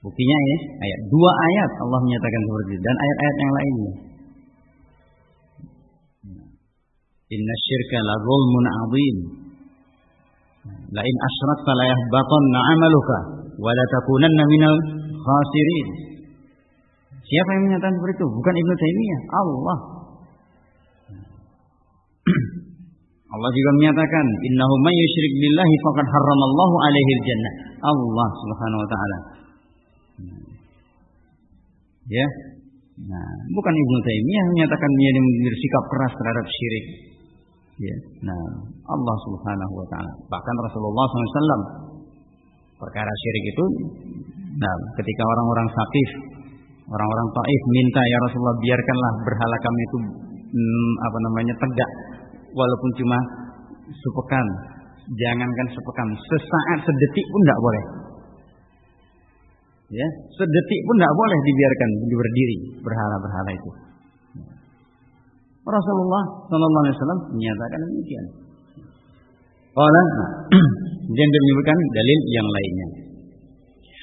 Buktinya ini ayat. Dua ayat Allah menyatakan seperti itu dan ayat-ayat yang lainnya. Inna syirka la zulmun azim. La in asyrakta la yahbatanna 'amaluka wa la takunanna minal khasirin. Siapa yang menyatakan seperti itu? Bukan Ibnu Taimiyah, Allah. Allah juga menyatakan, "Innahu may yusyrik billahi faqad harramallahu alaihi jannah." Allah Subhanahu wa taala. Ya. Nah, bukan Ibnu Taimiyah menyatakan dia bersikap keras terhadap syirik. Ya. Nah, Allah Subhanahu wa taala. Bahkan Rasulullah SAW perkara syirik itu nah, ketika orang-orang Saqif, orang-orang Taif minta ya Rasulullah biarkanlah berhala kami itu hmm, apa namanya tegak walaupun cuma sepekan. Jangankan sepekan, sesaat sedetik pun tidak boleh. Ya, sedetik pun tidak boleh dibiarkan berdiri berhala-berhala itu. Rasulullah Shallallahu Alaihi Wasallam menyatakan demikian. Qala dan menyebutkan dalil yang lainnya.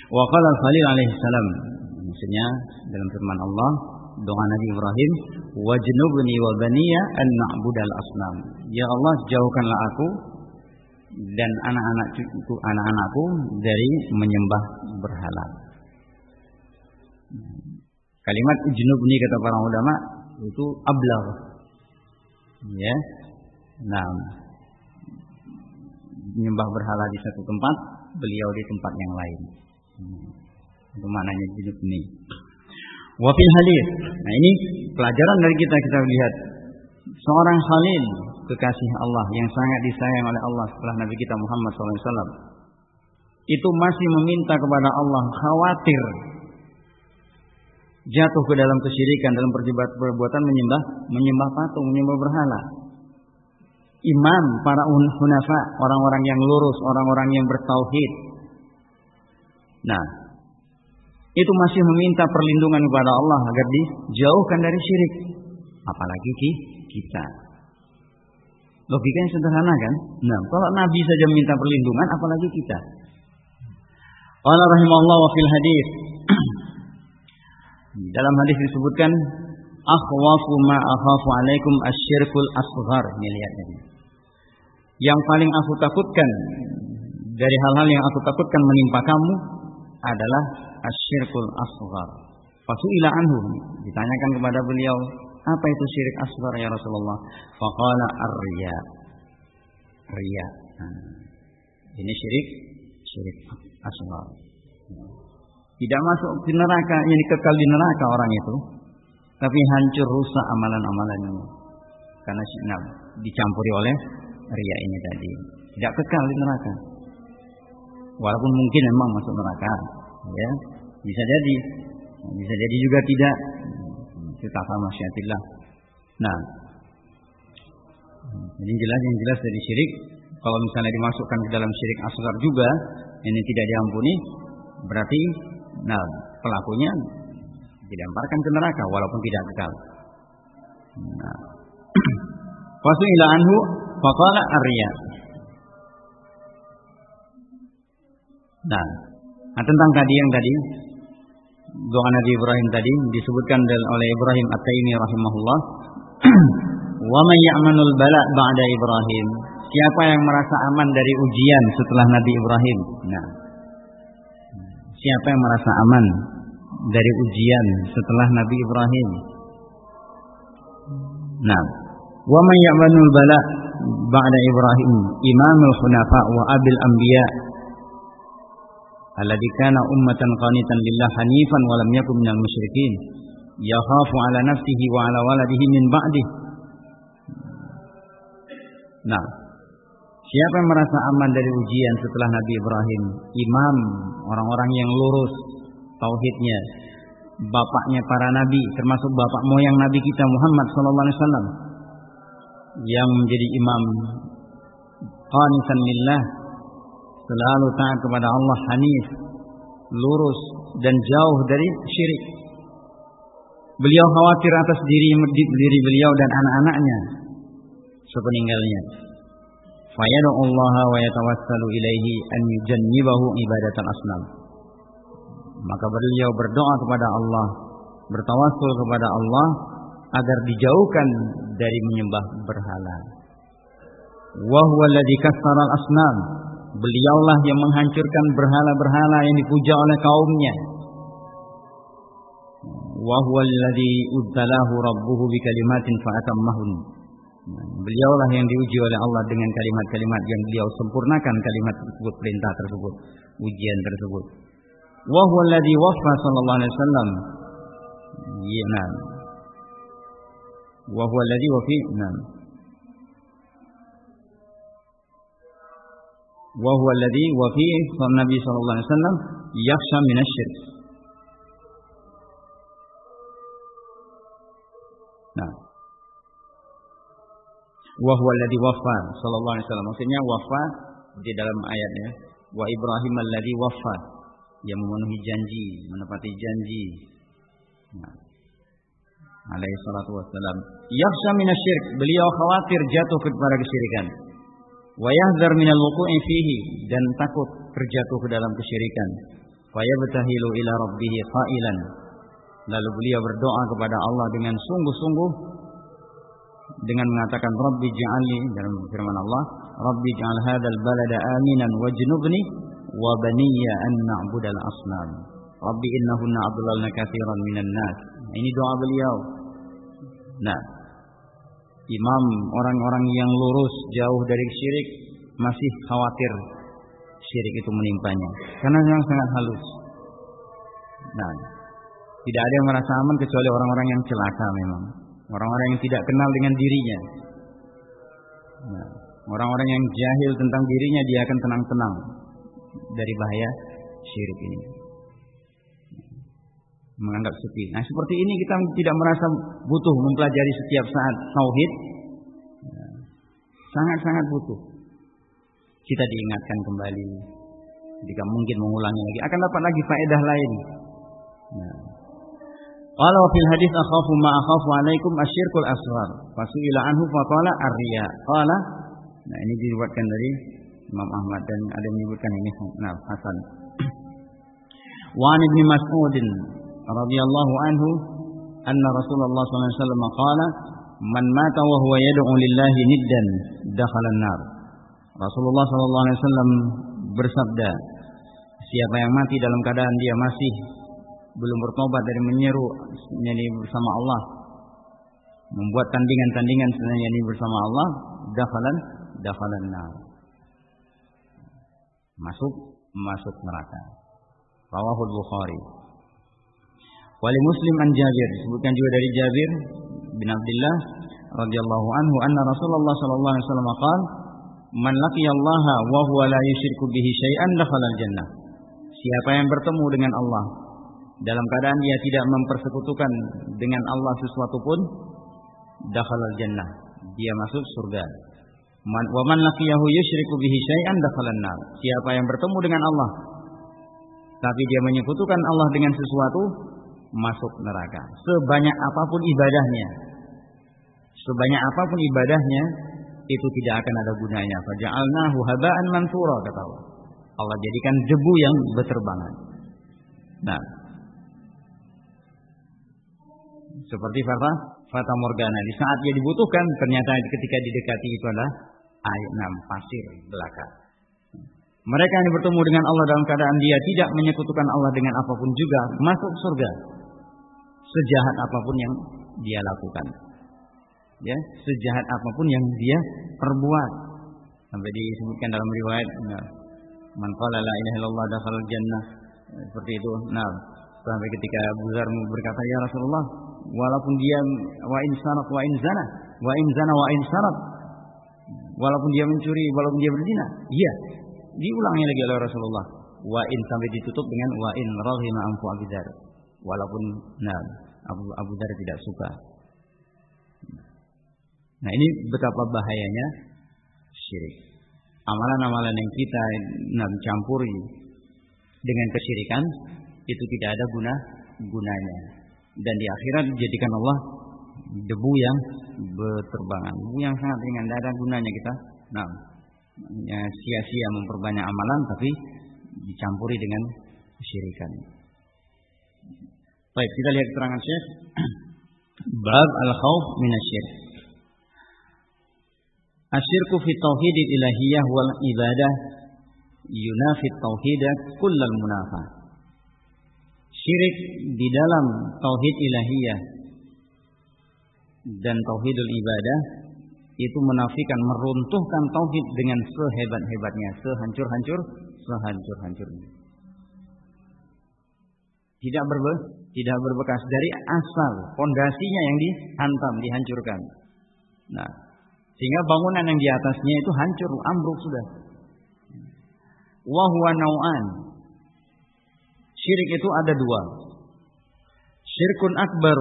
Wa qala Khalil alaihi salam maksudnya dalam firman Allah doa Nabi Ibrahim wajnubni wa baniya an na'budal asnam. Ya Allah jauhkanlah aku dan anak-anak cucuku anak-anakku dari menyembah berhala. Kalimat ujnubni kata para ulama itu ablag. Ya. Nah, menyembah berhala di satu tempat, beliau di tempat yang lain. Itu maknanya ujnubni. Wafil halil. Nah ini pelajaran dari kita kita lihat seorang halil kekasih Allah yang sangat disayang oleh Allah setelah Nabi kita Muhammad SAW itu masih meminta kepada Allah khawatir jatuh ke dalam kesyirikan dalam perbuatan menyembah menyembah patung menyembah berhala imam para hunafa orang-orang yang lurus orang-orang yang bertauhid nah itu masih meminta perlindungan kepada Allah agar dijauhkan dari syirik. Apalagi kita. Logikanya sederhana kan? Nah, kalau Nabi saja meminta perlindungan, apalagi kita. Allah rahimahullah wa fil hadis. Dalam hadis disebutkan akhwafu ma akhafu alaikum asyirkul asghar. Ini lihat ini. Yang paling aku takutkan dari hal-hal yang aku takutkan menimpa kamu adalah asyirkul asghar. Fasu'ila anhu. Ditanyakan kepada beliau, apa itu syirik asghar ya Rasulullah? Faqala ar-riya. Riya. Nah, ini syirik syirik asghar. Tidak masuk di neraka, ini kekal di neraka orang itu. Tapi hancur rusak amalan-amalannya. Karena nah, dicampuri oleh riya ini tadi. Tidak kekal di neraka. Walaupun mungkin memang masuk neraka, ya. Bisa jadi. Bisa jadi juga tidak. Kita masyiatillah. Nah, ini jelas yang jelas dari syirik. Kalau misalnya dimasukkan ke dalam syirik asgar juga, ini tidak diampuni, berarti nah pelakunya dilemparkan ke neraka walaupun tidak kekal. Nah. ila anhu faqala arya. Nah, nah, tentang tadi yang tadi doa Nabi Ibrahim tadi disebutkan oleh Ibrahim At-Taimi rahimahullah Wa man ya'manul bala ba'da Ibrahim? Siapa yang merasa aman dari ujian setelah Nabi Ibrahim? Nah. Siapa yang merasa aman dari ujian setelah Nabi Ibrahim? Nah. Wa man ya'manul bala ba'da Ibrahim? Imamul hunafa wa abil anbiya alladhi kana ummatan qanitan lillah hanifan wa lam yakun minal musyrikin yakhafu ala nafsihi wa ala waladihi min ba'dihi Nah, siapa yang merasa aman dari ujian setelah Nabi Ibrahim? Imam, orang-orang yang lurus tauhidnya, bapaknya para nabi, termasuk bapak moyang Nabi kita Muhammad wasallam yang menjadi imam qanitan lillah, selalu taat kepada Allah hanif, lurus dan jauh dari syirik. Beliau khawatir atas diri diri beliau dan anak-anaknya sepeninggalnya. Fayadu Allah wa yatawassalu ilaihi an yujannibahu ibadatal asnam. Maka beliau berdoa kepada Allah, bertawassul kepada Allah agar dijauhkan dari menyembah berhala. Wa huwa alladhi al-asnam. Beliaulah yang menghancurkan berhala-berhala yang dipuja oleh kaumnya. Wa huwa alladhi rabbuhu bi kalimatin fa atammahun. Beliaulah yang diuji oleh Allah dengan kalimat-kalimat yang beliau sempurnakan kalimat tersebut, perintah tersebut, ujian tersebut. Wa huwa alladhi waffa sallallahu alaihi wasallam. Ya, nah. Wa huwa alladhi wafi, nah. Wa huwa alladhi wafi Nabi sallallahu alaihi wasallam yakhsha min asy-syirk. Nah wa huwa alladhi waffa sallallahu alaihi wasallam. Maksudnya waffa di dalam ayatnya wa Ibrahim alladhi waffa yang memenuhi janji, menepati janji. Nah. Alaihi salatu wassalam. Yakhsha minasyirk, beliau khawatir jatuh kepada kesyirikan. Wa yahdzar minal wuqu'i fihi dan takut terjatuh ke dalam kesyirikan. Fa yabtahilu ila rabbih qailan. Lalu beliau berdoa kepada Allah dengan sungguh-sungguh dengan mengatakan Rabbi ja'alni dalam firman Allah Rabbi ja'al hadzal balada aminan wajnubni wa baniya an na'budal asnam. Rabbi innahunna adlalna katsiran minan nas. Ini doa beliau. Nah imam orang-orang yang lurus jauh dari syirik masih khawatir syirik itu menimpanya. Karena memang sangat halus. Nah tidak ada yang merasa aman kecuali orang-orang yang celaka memang Orang-orang yang tidak kenal dengan dirinya. Nah, orang-orang yang jahil tentang dirinya dia akan tenang-tenang dari bahaya syirik ini. Menganggap sepi. Nah, seperti ini kita tidak merasa butuh mempelajari setiap saat tauhid. Sangat-sangat butuh. Kita diingatkan kembali. Jika mungkin mengulangi lagi akan dapat lagi faedah lain. Qala fil hadis akhafu ma akhafu alaikum asyirkul asghar. Fasuila anhu faqala ar-riya. Qala Nah, ini diriwayatkan dari Imam Ahmad dan ada menyebutkan ini nah, Hasan. Wa an Ibnu Mas'ud radhiyallahu anhu anna Rasulullah sallallahu alaihi wasallam qala man mata wa huwa yad'u lillahi niddan dakhala an-nar. Rasulullah sallallahu alaihi wasallam bersabda, siapa yang mati dalam keadaan dia masih belum bertobat dari menyeru nyanyi bersama Allah. Membuat tandingan-tandingan nyanyi bersama Allah dakhalan dakhalan nar. Masuk masuk neraka. Rawahul bukhari. Wali muslim an Jabir disebutkan juga dari Jabir bin Abdullah radhiyallahu anhu anna Rasulullah sallallahu alaihi wasallam qala Man laqiyallaha wa huwa la yusyriku bihi syai'an dakhala jannah. Siapa yang bertemu dengan Allah dalam keadaan dia tidak mempersekutukan dengan Allah sesuatu pun dakhala jannah. Dia masuk surga. Wa man laqiyahu yusyriku bihi syai'an dakhala nar. Siapa yang bertemu dengan Allah tapi dia menyekutukan Allah dengan sesuatu masuk neraka. Sebanyak apa pun ibadahnya, sebanyak apa pun ibadahnya itu tidak akan ada gunanya. Faja'alnahu haba'an mansura kata Allah. Allah jadikan debu yang berterbangan. Nah, seperti fata fata morgana di saat dia dibutuhkan ternyata ketika didekati itu adalah air enam pasir belaka. Mereka yang bertemu dengan Allah dalam keadaan dia tidak menyekutukan Allah dengan apa pun juga masuk surga. Sejahat apa pun yang dia lakukan. Ya, sejahat apa pun yang dia perbuat. Sampai disebutkan dalam riwayat, nah, man qala la ilaha illallah dakhala jannah. Seperti itu. Nah, sampai ketika Abu berkata, "Ya Rasulullah, walaupun dia wa in sanat wa in zana, wa in zana wa in sanat, walaupun dia mencuri, walaupun dia berzina." Iya, diulangnya lagi oleh Rasulullah. Wa in sampai ditutup dengan wa in rahima anfu Abu Dzar. Walaupun nah Abu Abu Dzar tidak suka. Nah ini betapa bahayanya syirik. Amalan-amalan yang kita nah, campuri dengan kesyirikan itu tidak ada guna gunanya dan di akhirat dijadikan Allah debu yang berterbangan debu yang sangat ringan tidak ada gunanya kita nah sia-sia memperbanyak amalan tapi dicampuri dengan kesyirikan. Baik, kita lihat keterangan Syekh. Bab al-khauf minasyirk. Asyirku fi tauhid ilahiyah wal ibadah yunafi tauhidah kullal munafah. Syirik di dalam tauhid ilahiyah dan tauhidul ibadah itu menafikan meruntuhkan tauhid dengan sehebat-hebatnya, sehancur-hancur, sehancur-hancurnya. Tidak berbe, tidak berbekas dari asal pondasinya yang dihantam, dihancurkan. Nah, sehingga bangunan yang di atasnya itu hancur, ambruk sudah. Wahwa nau'an. Syirik itu ada dua. Syirkun akbar,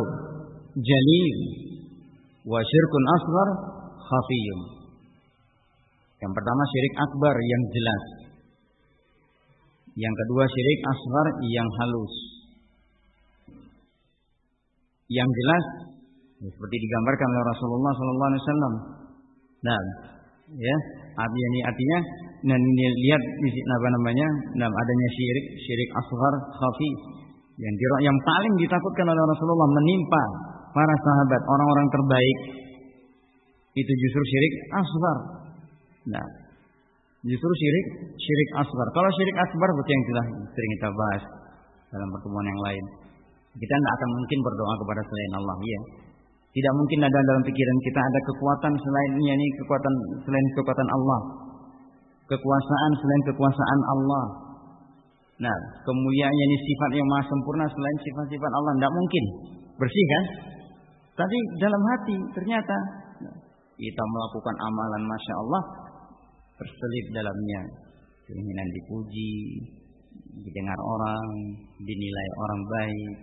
jalil, wa syirkun asghar, khafiyun. Yang pertama syirik akbar yang jelas. Yang kedua syirik asghar yang halus. Yang jelas seperti digambarkan oleh Rasulullah sallallahu alaihi wasallam. Nah, ya, artinya artinya dan lihat apa namanya? Nah, adanya syirik, syirik asghar khafi yang yang paling ditakutkan oleh Rasulullah menimpa para sahabat, orang-orang terbaik itu justru syirik asgar. Nah, justru syirik syirik asgar. Kalau syirik asgar seperti yang telah sering kita bahas dalam pertemuan yang lain. Kita tidak akan mungkin berdoa kepada selain Allah, ya. Tidak mungkin ada dalam pikiran kita ada kekuatan selainnya ini kekuatan selain kekuatan Allah. Kekuasaan selain kekuasaan Allah. Nah, kemuliaannya ini sifat yang maha sempurna selain sifat-sifat Allah. Tidak mungkin. Bersih kan? Tapi dalam hati ternyata kita melakukan amalan masya Allah terselip dalamnya keinginan dipuji, didengar orang, dinilai orang baik.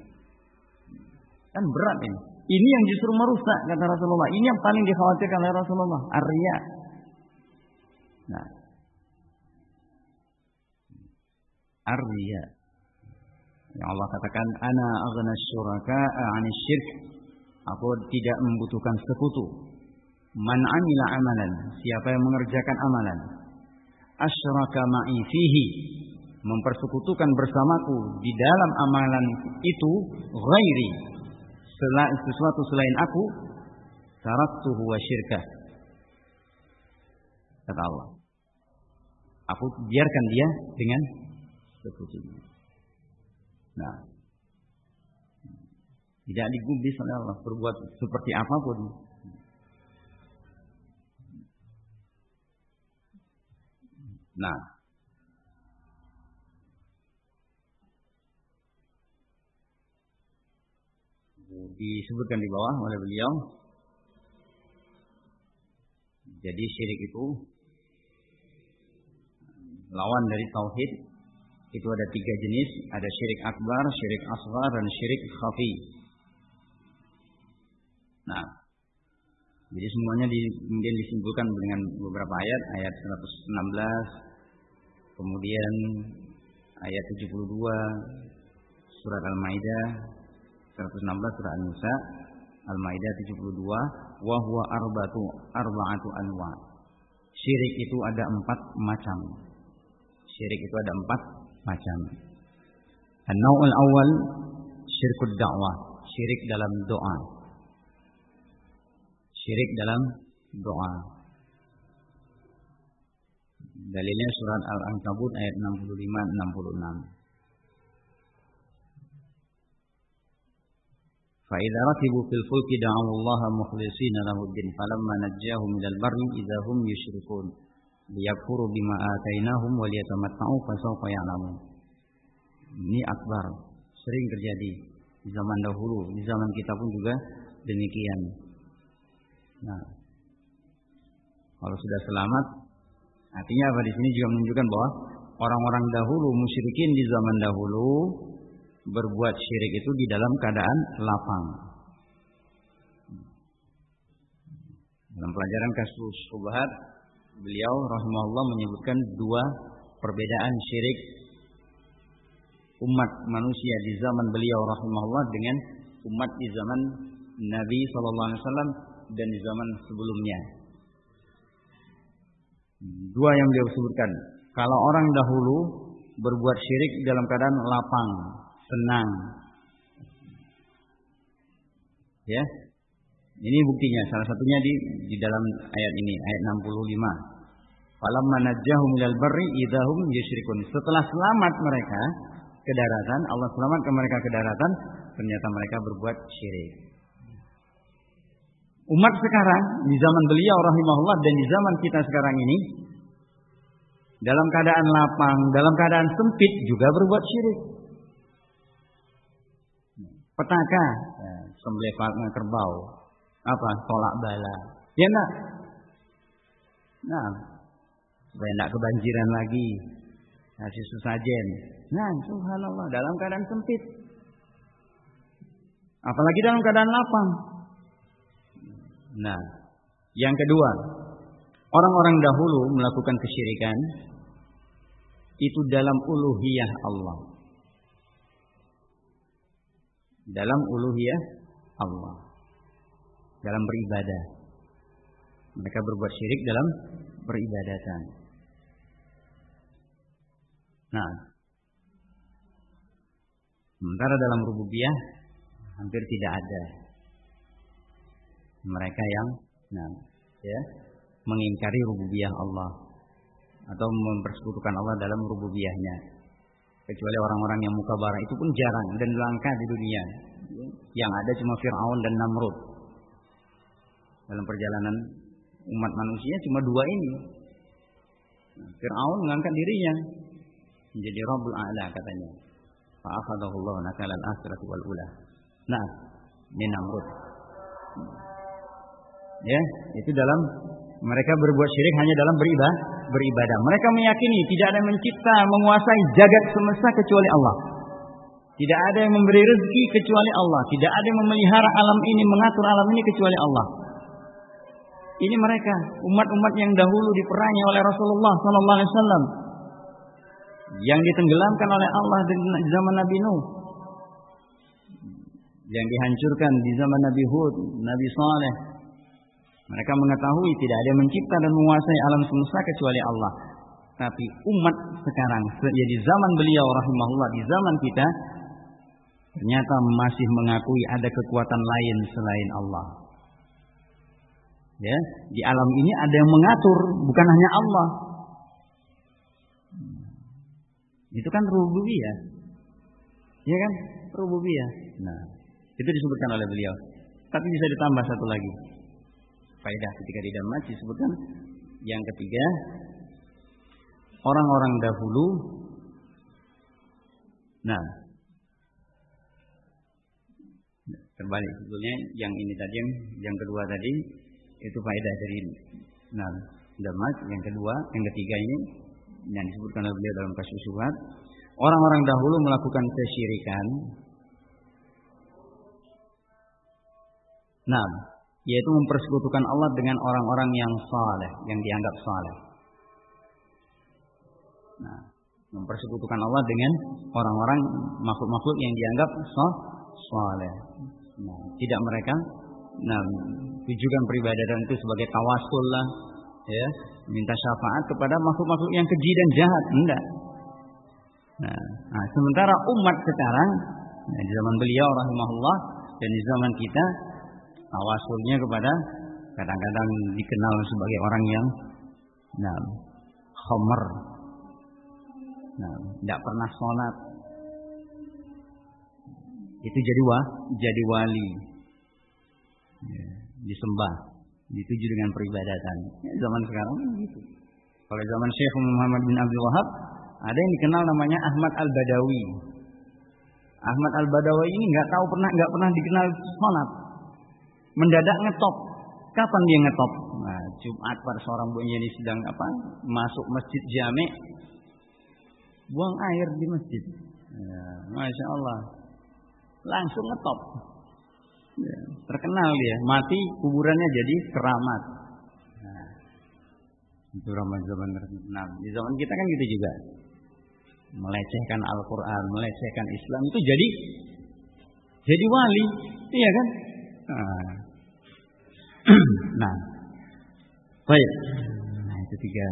Kan berat ini. Ini yang justru merusak kata Rasulullah. Ini yang paling dikhawatirkan oleh Rasulullah. Arya. Nah. Arya. Yang Allah katakan, Ana aghna syuraka'a anis syirk. Aku tidak membutuhkan sekutu Man amila amalan, siapa yang mengerjakan amalan, asyraka ma'i fihi, mempersekutukan bersamaku di dalam amalan itu ghairi, sesuatu selain aku, taraktuhu wa syirkah. Kata Allah. Aku biarkan dia dengan sekutunya. Nah, tidak digubris oleh Allah berbuat seperti apa pun Nah, disebutkan di bawah oleh beliau. Jadi syirik itu lawan dari tauhid itu ada tiga jenis, ada syirik akbar, syirik asghar dan syirik khafi. Nah, jadi semuanya di, kemudian disimpulkan dengan beberapa ayat, ayat 116, kemudian ayat 72 surat Al-Maidah 116 surat An-Nisa Al-Maidah 72 wa huwa arbatu arba'atu anwa. Syirik itu ada empat macam. Syirik itu ada empat macam. An-naw'ul awal syirkud dakwah, syirik dalam doa. Syirik dalam doa. Dalilnya surat Al-Ankabut ayat 65 66. فإذا ركبوا في الفلك دعوا الله مخلصين له الدين فلما نجاهم إلى البر إذا هم يشركون liyakfuru bima atainahum wal yatamatta'u fasawfa ya'lamun. Ini akbar, sering terjadi di zaman dahulu, di zaman kita pun juga demikian. Nah, kalau sudah selamat, artinya apa di sini juga menunjukkan bahwa orang-orang dahulu musyrikin di zaman dahulu berbuat syirik itu di dalam keadaan lapang. Dalam pelajaran kasus Subahat, beliau rahimahullah menyebutkan dua perbedaan syirik umat manusia di zaman beliau rahimahullah dengan umat di zaman Nabi sallallahu alaihi wasallam dan di zaman sebelumnya. Dua yang beliau sebutkan. Kalau orang dahulu berbuat syirik dalam keadaan lapang, senang. Ya. Ini buktinya salah satunya di di dalam ayat ini ayat 65. Falamma najjahum minal barri idahum yusyrikun. Setelah selamat mereka ke daratan, Allah selamatkan mereka ke daratan, ternyata mereka berbuat syirik. Umat sekarang di zaman beliau rahimahullah dan di zaman kita sekarang ini dalam keadaan lapang, dalam keadaan sempit juga berbuat syirik petaka, ya, sembelih kerbau, apa? Tolak bala. Ya nak, nah. Supaya tidak kebanjiran lagi, kasih sesajen. Nah, subhanallah. Dalam keadaan sempit, apalagi dalam keadaan lapang. Nah, yang kedua, orang-orang dahulu melakukan kesyirikan itu dalam uluhiyah Allah. Dalam uluhiyah Allah dalam beribadah mereka berbuat syirik dalam peribadatan nah sementara dalam rububiyah hampir tidak ada mereka yang nah ya mengingkari rububiyah Allah atau mempersekutukan Allah dalam rububiyahnya Kecuali orang-orang yang muka bara itu pun jarang dan langka di dunia. Yang ada cuma Fir'aun dan Namrud. Dalam perjalanan umat manusia cuma dua ini. Fir'aun mengangkat dirinya menjadi Rabbul A'la katanya. Fa'afadahullah nakalal akhirati wal ula. Nah, ini Namrud. Ya, itu dalam mereka berbuat syirik hanya dalam beribadah, beribadah. Mereka meyakini tidak ada yang mencipta, menguasai jagat semesta kecuali Allah. Tidak ada yang memberi rezeki kecuali Allah. Tidak ada yang memelihara alam ini, mengatur alam ini kecuali Allah. Ini mereka umat-umat yang dahulu diperangi oleh Rasulullah Sallallahu Alaihi Wasallam, yang ditenggelamkan oleh Allah di zaman Nabi Nuh, yang dihancurkan di zaman Nabi Hud, Nabi Saleh, mereka mengetahui tidak ada yang mencipta dan menguasai alam semesta kecuali Allah. Tapi umat sekarang, ya di zaman beliau rahimahullah, di zaman kita, ternyata masih mengakui ada kekuatan lain selain Allah. Ya, di alam ini ada yang mengatur, bukan hanya Allah. Itu kan rububiyah. Ya kan? Rububiyah. Nah, itu disebutkan oleh beliau. Tapi bisa ditambah satu lagi faedah ketika di dalam masjid disebutkan yang ketiga orang-orang dahulu nah terbalik sebetulnya yang ini tadi yang, yang kedua tadi itu faedah dari nah damas yang kedua yang ketiga ini yang disebutkan oleh beliau dalam kasus syubhat. Orang-orang dahulu melakukan kesyirikan. Nah, yaitu mempersekutukan Allah dengan orang-orang yang saleh, yang dianggap saleh. Nah, mempersekutukan Allah dengan orang-orang makhluk-makhluk yang dianggap saleh. Nah, tidak mereka nah tujukan peribadatan itu sebagai tawasul lah, ya, minta syafaat kepada makhluk-makhluk yang keji dan jahat, enggak. Nah, nah sementara umat sekarang nah, di zaman beliau rahimahullah dan di zaman kita tawasulnya kepada kadang-kadang dikenal sebagai orang yang nah, khomer, nah, tidak pernah sholat, itu jadi wa, jadi wali, ya, disembah, dituju dengan peribadatan. Ya, zaman sekarang gitu. Kalau zaman Syekh Muhammad bin Abdul Wahab ada yang dikenal namanya Ahmad Al Badawi. Ahmad Al Badawi ini nggak tahu pernah nggak pernah dikenal sholat. Mendadak ngetop. Kapan dia ngetop? Nah, Jumat pada seorang bu ini sedang apa? Masuk masjid jame, buang air di masjid. Ya, Masya Allah. Langsung ngetop. Ya, terkenal dia. Mati kuburannya jadi keramat. Nah, itu zaman zaman nah, di zaman kita kan gitu juga melecehkan Al-Quran, melecehkan Islam itu jadi jadi wali, iya kan? Nah, nah. baik. Nah itu tiga.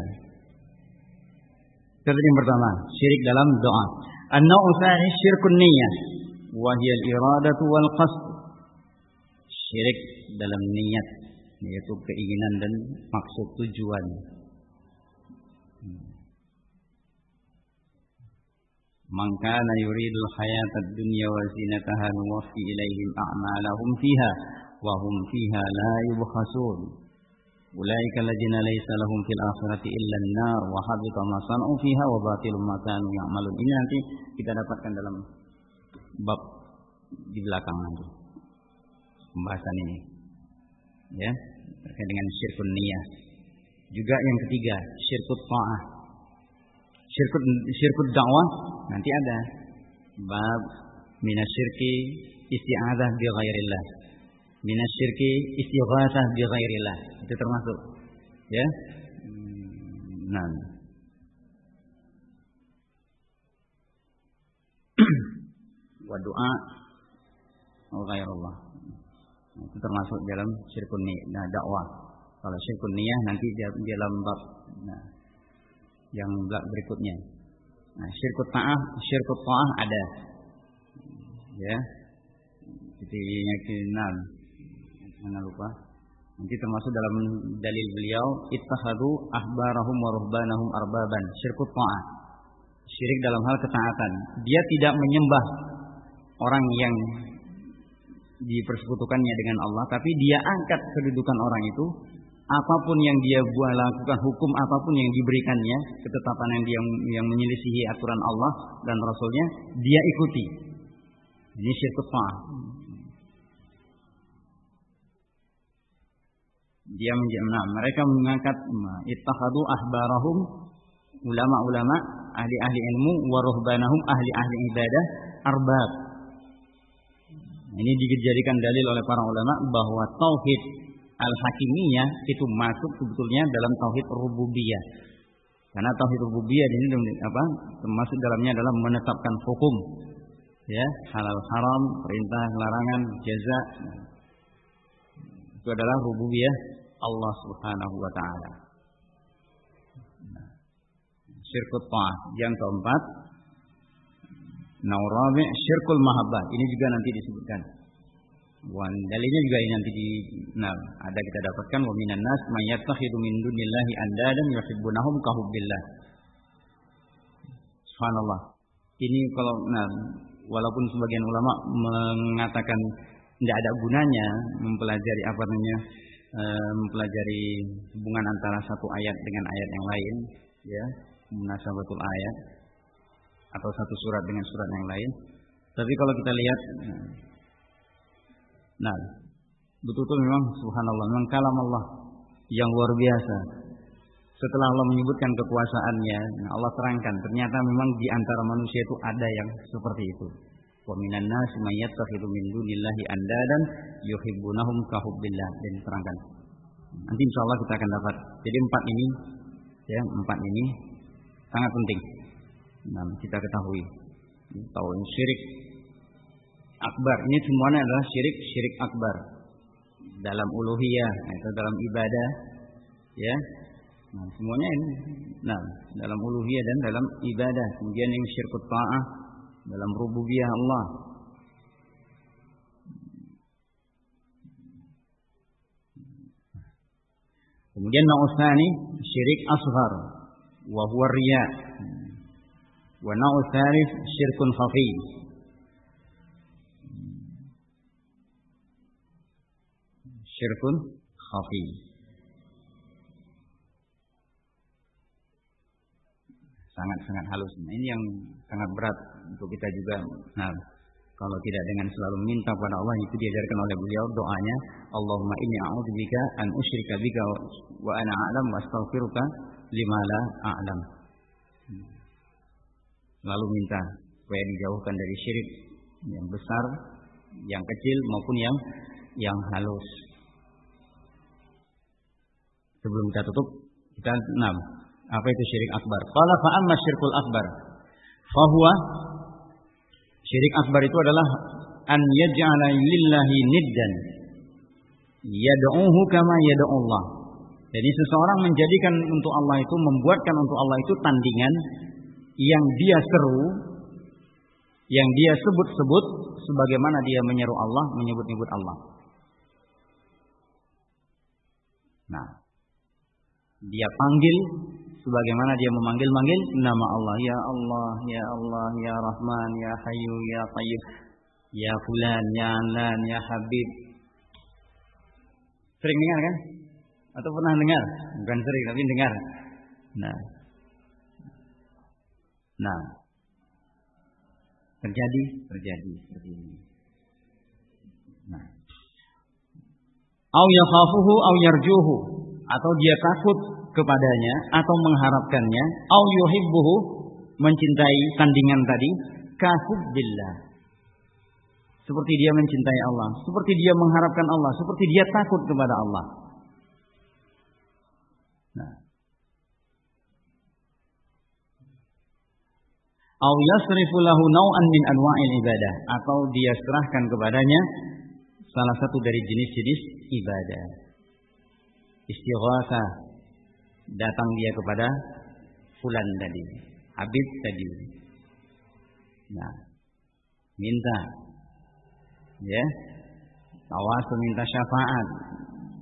Itu yang pertama, syirik dalam doa. Tsani syirkun niyyah wa hiya al-iradatu wal qasd. Syirik dalam niat yaitu keinginan dan maksud tujuan. Man kana yuridul hayatad dunya wa zinataha nuwaffi ilaihim a'malahum fiha wa hum fiha la yubkhasun. Ulaika alladziina laysa lahum fil akhirati illa an-nar wa habita ma san'u fiha wa batilun ma kanu ya'malun. Ini nanti kita dapatkan dalam bab di belakang nanti. Pembahasan ini. Ya, terkait dengan syirkun niyah. Juga yang ketiga, syirkut ta'ah. Syirkut syirkut dakwah nanti ada bab minasyirki isti'adzah bi ghairillah. Minasyirki istighatsah bi ghairillah. Itu termasuk ya. Nah. Wa du'a ghairullah. Itu termasuk dalam syirkun nah, dakwah. Kalau syirkun niyah nanti di dalam bab nah, yang berikutnya. Nah, syirkut ta'ah, syirkut ta'ah ada. Ya. Jadi yakinan. Mana lupa? Nanti termasuk dalam dalil beliau ittakhadu ahbarahum wa ruhbanahum arbaban. Syirkut ta'ah. Syirik dalam hal ketaatan. Dia tidak menyembah orang yang dipersekutukannya dengan Allah, tapi dia angkat kedudukan orang itu. Apa pun yang dia buat lakukan hukum apa pun yang diberikannya ketetapan yang dia yang menyelisihi aturan Allah dan Rasulnya dia ikuti. Ini syirkut ta'ah dia nah, mereka mengangkat ittakhadu ahbarahum ulama-ulama ahli-ahli ilmu waruhbanahum ahli-ahli ibadah arbab ini dijadikan dalil oleh para ulama bahwa tauhid al-hakimiyah itu masuk sebetulnya dalam tauhid rububiyah. Karena tauhid rububiyah ini apa? Termasuk dalamnya adalah menetapkan hukum. Ya, halal haram, perintah, larangan, jaza. Itu adalah rububiyah Allah Subhanahu wa taala. Syirkut ta'ah. Yang keempat, naurabi syirkul mahabbah. Ini juga nanti disebutkan. Wan dalilnya juga ini nanti di nah, ada kita dapatkan wa minan nas may yattakhidu min dunillahi andadan yuhibbunahum ka hubbillah. Subhanallah. Ini kalau nah walaupun sebagian ulama mengatakan tidak ada gunanya mempelajari apa namanya e, mempelajari hubungan antara satu ayat dengan ayat yang lain ya munasabatul ayat atau satu surat dengan surat yang lain tapi kalau kita lihat Nah, betul-betul memang subhanallah, memang kalam Allah yang luar biasa. Setelah Allah menyebutkan kekuasaannya, nah Allah terangkan ternyata memang di antara manusia itu ada yang seperti itu. Wa nasi min dunillahi andadan yuhibbunahum kahubbillah dan diterangkan. Nanti insya Allah kita akan dapat. Jadi empat ini, ya empat ini sangat penting. Nah, kita ketahui. Tahu ini syirik akbar. Ini semuanya adalah syirik syirik akbar dalam uluhiyah atau dalam ibadah, ya. Nah, semuanya ini. Nah, dalam uluhiyah dan dalam ibadah. Kemudian yang syirkut ta'ah dalam rububiyah Allah. Kemudian nau'usani syirik asghar wa huwa. Wa nau'us syirkun khafi. Syirkun khafi. Sangat-sangat halus. Nah, ini yang sangat berat untuk kita juga. Nah, kalau tidak dengan selalu minta kepada Allah itu diajarkan oleh beliau doanya Allahumma inni a'udzubika an usyrika bika wa ana a'lam wa astaghfiruka lima la a'lam. Lalu minta supaya dijauhkan dari syirik yang besar, yang kecil maupun yang yang halus. Sebelum kita tutup, kita enam. Apa itu syirik akbar? Qala fa amma syirkul akbar. Fahuwa Syirik akbar itu adalah an yaj'ala lillahi niddan yad'uhu kama yad'u Allah. Jadi seseorang menjadikan untuk Allah itu membuatkan untuk Allah itu tandingan yang dia seru, yang dia sebut-sebut sebagaimana dia menyeru Allah, menyebut-nyebut Allah. Nah, dia panggil sebagaimana dia memanggil-manggil nama Allah ya Allah ya Allah ya Rahman ya Hayyu ya Qayyum ya Fulan ya Alan ya Habib. Sering dengar kan? Atau pernah dengar? Bukan sering tapi dengar. Nah nah. Terjadi terjadi seperti ini nah. Au yakhafuhu au yarjuhu. Atau dia takut kepadanya atau mengharapkannya. Au yuhibbuhu mencintai tandingan tadi kahubbillah seperti dia mencintai Allah seperti dia mengharapkan Allah seperti dia takut kepada Allah au yasrifu lahu min anwa'il ibadah atau dia serahkan kepadanya salah satu dari jenis-jenis ibadah istighatsah datang dia kepada fulan tadi, Habib tadi. Nah, minta ya. Tawas minta syafaat.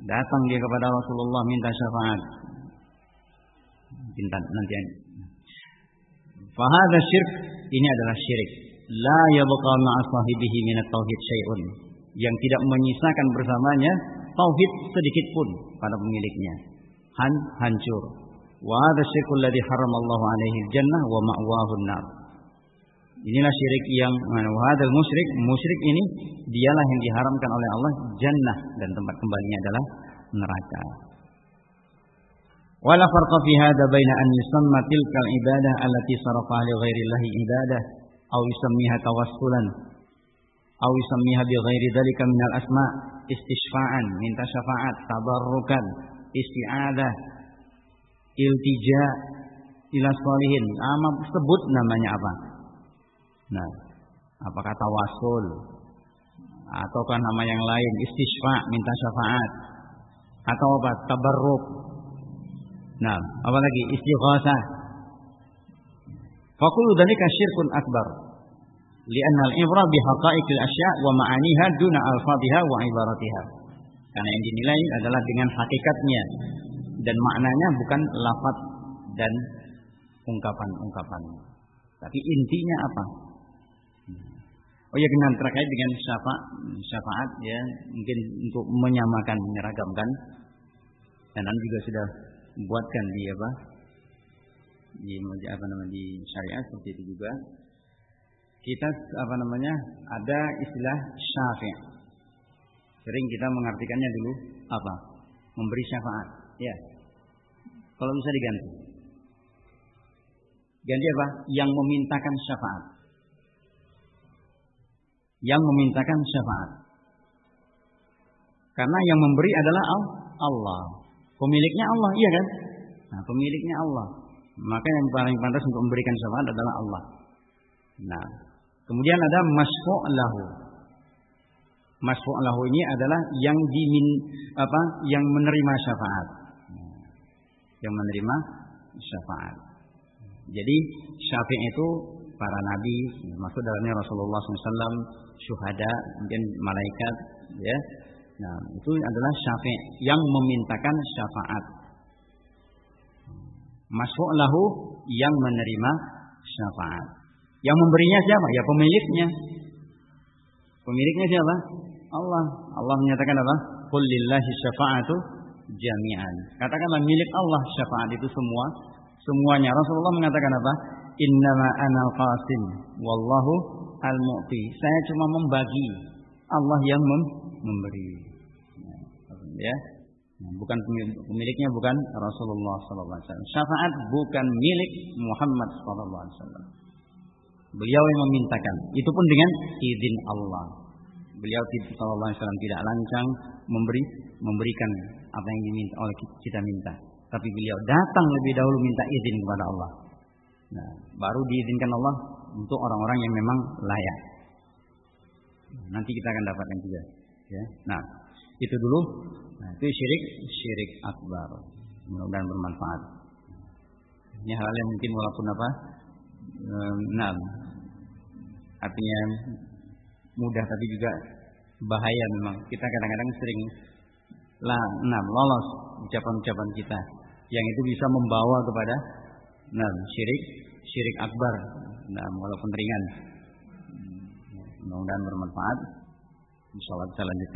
Datang dia kepada Rasulullah minta syafaat. Minta nanti Fahada syirk ini adalah syirik. La yabqa ma'a sahibihi min tauhid syai'un. Yang tidak menyisakan bersamanya tauhid sedikit pun pada pemiliknya han hancur. Wa hadha syirkul ladzi haramallahu alaihi jannah wa ma'wahu nar. Inilah syirik yang hadzal musyrik, musyrik ini dialah yang diharamkan oleh Allah jannah dan tempat kembalinya adalah neraka. Wala farqa fi hadha baina an yusamma tilkal ibadah allati sarafa li ghairi Allah ibadah aw yusammiha tawassulan aw yusammiha bi ghairi dzalika min al asma istishfa'an minta syafaat tabarrukan isti'adah, iltija ila sholihin. Nama sebut namanya apa? Nah, apakah tawasul ataukah nama yang lain? Istisfa minta syafaat atau apa? Tabarruk nah apa lagi istighosah Fakulu dzalika syirkun akbar li'anna al-ibra bi haqa'iqil asya' wa ma'aniha duna al-fadhiha wa ibaratiha karena yang dinilai adalah dengan hakikatnya dan maknanya bukan lafaz dan ungkapan-ungkapan. Tapi intinya apa? Oh ya dengan terkait dengan syafaat, syafaat ya mungkin untuk menyamakan, menyeragamkan. Dan juga sudah buatkan di apa? Di apa namanya di syariat seperti itu juga. Kita apa namanya ada istilah syafiat Sering kita mengartikannya dulu apa? Memberi syafaat. Ya. Kalau bisa diganti. Ganti apa? Yang memintakan syafaat. Yang memintakan syafaat. Karena yang memberi adalah Allah. Pemiliknya Allah, iya kan? Nah, pemiliknya Allah. Maka yang paling pantas untuk memberikan syafaat adalah Allah. Nah, kemudian ada masfu' lahu. Masfu' lahu ini adalah yang dimin apa? Yang menerima syafaat. Yang menerima syafaat. Jadi syafi' itu para nabi, maksud dalamnya Rasulullah SAW, syuhada, kemudian malaikat, ya. Nah, itu adalah syafi' yang memintakan syafaat. Masuk lahu yang menerima syafaat. Yang memberinya siapa? Ya pemiliknya. Pemiliknya siapa? Allah. Allah menyatakan apa? Qul lillahi syafa'atu jami'an. Katakanlah milik Allah syafaat itu semua, semuanya. Rasulullah mengatakan apa? Innama ana qasim wallahu al-mu'ti. Saya cuma membagi. Allah yang mem memberi. Ya. Bukan pemiliknya bukan Rasulullah SAW. Syafaat bukan milik Muhammad SAW. Beliau yang memintakan. Itu pun dengan izin Allah. Beliau SAW tidak lancang memberi memberikan apa yang diminta oleh kita minta. Tapi beliau datang lebih dahulu minta izin kepada Allah. Nah, baru diizinkan Allah untuk orang-orang yang memang layak. Nanti kita akan dapatkan juga. Ya. Nah, itu dulu. Nah, itu syirik, syirik akbar. Mudah-mudahan bermanfaat. Ini hal yang mungkin walaupun apa, nah, artinya mudah tapi juga bahaya memang. Kita kadang-kadang sering lah, nah, lolos ucapan-ucapan kita yang itu bisa membawa kepada nah, syirik, syirik akbar. Nah, walaupun ringan. Mudah-mudahan bermanfaat. Insyaallah kita lanjutkan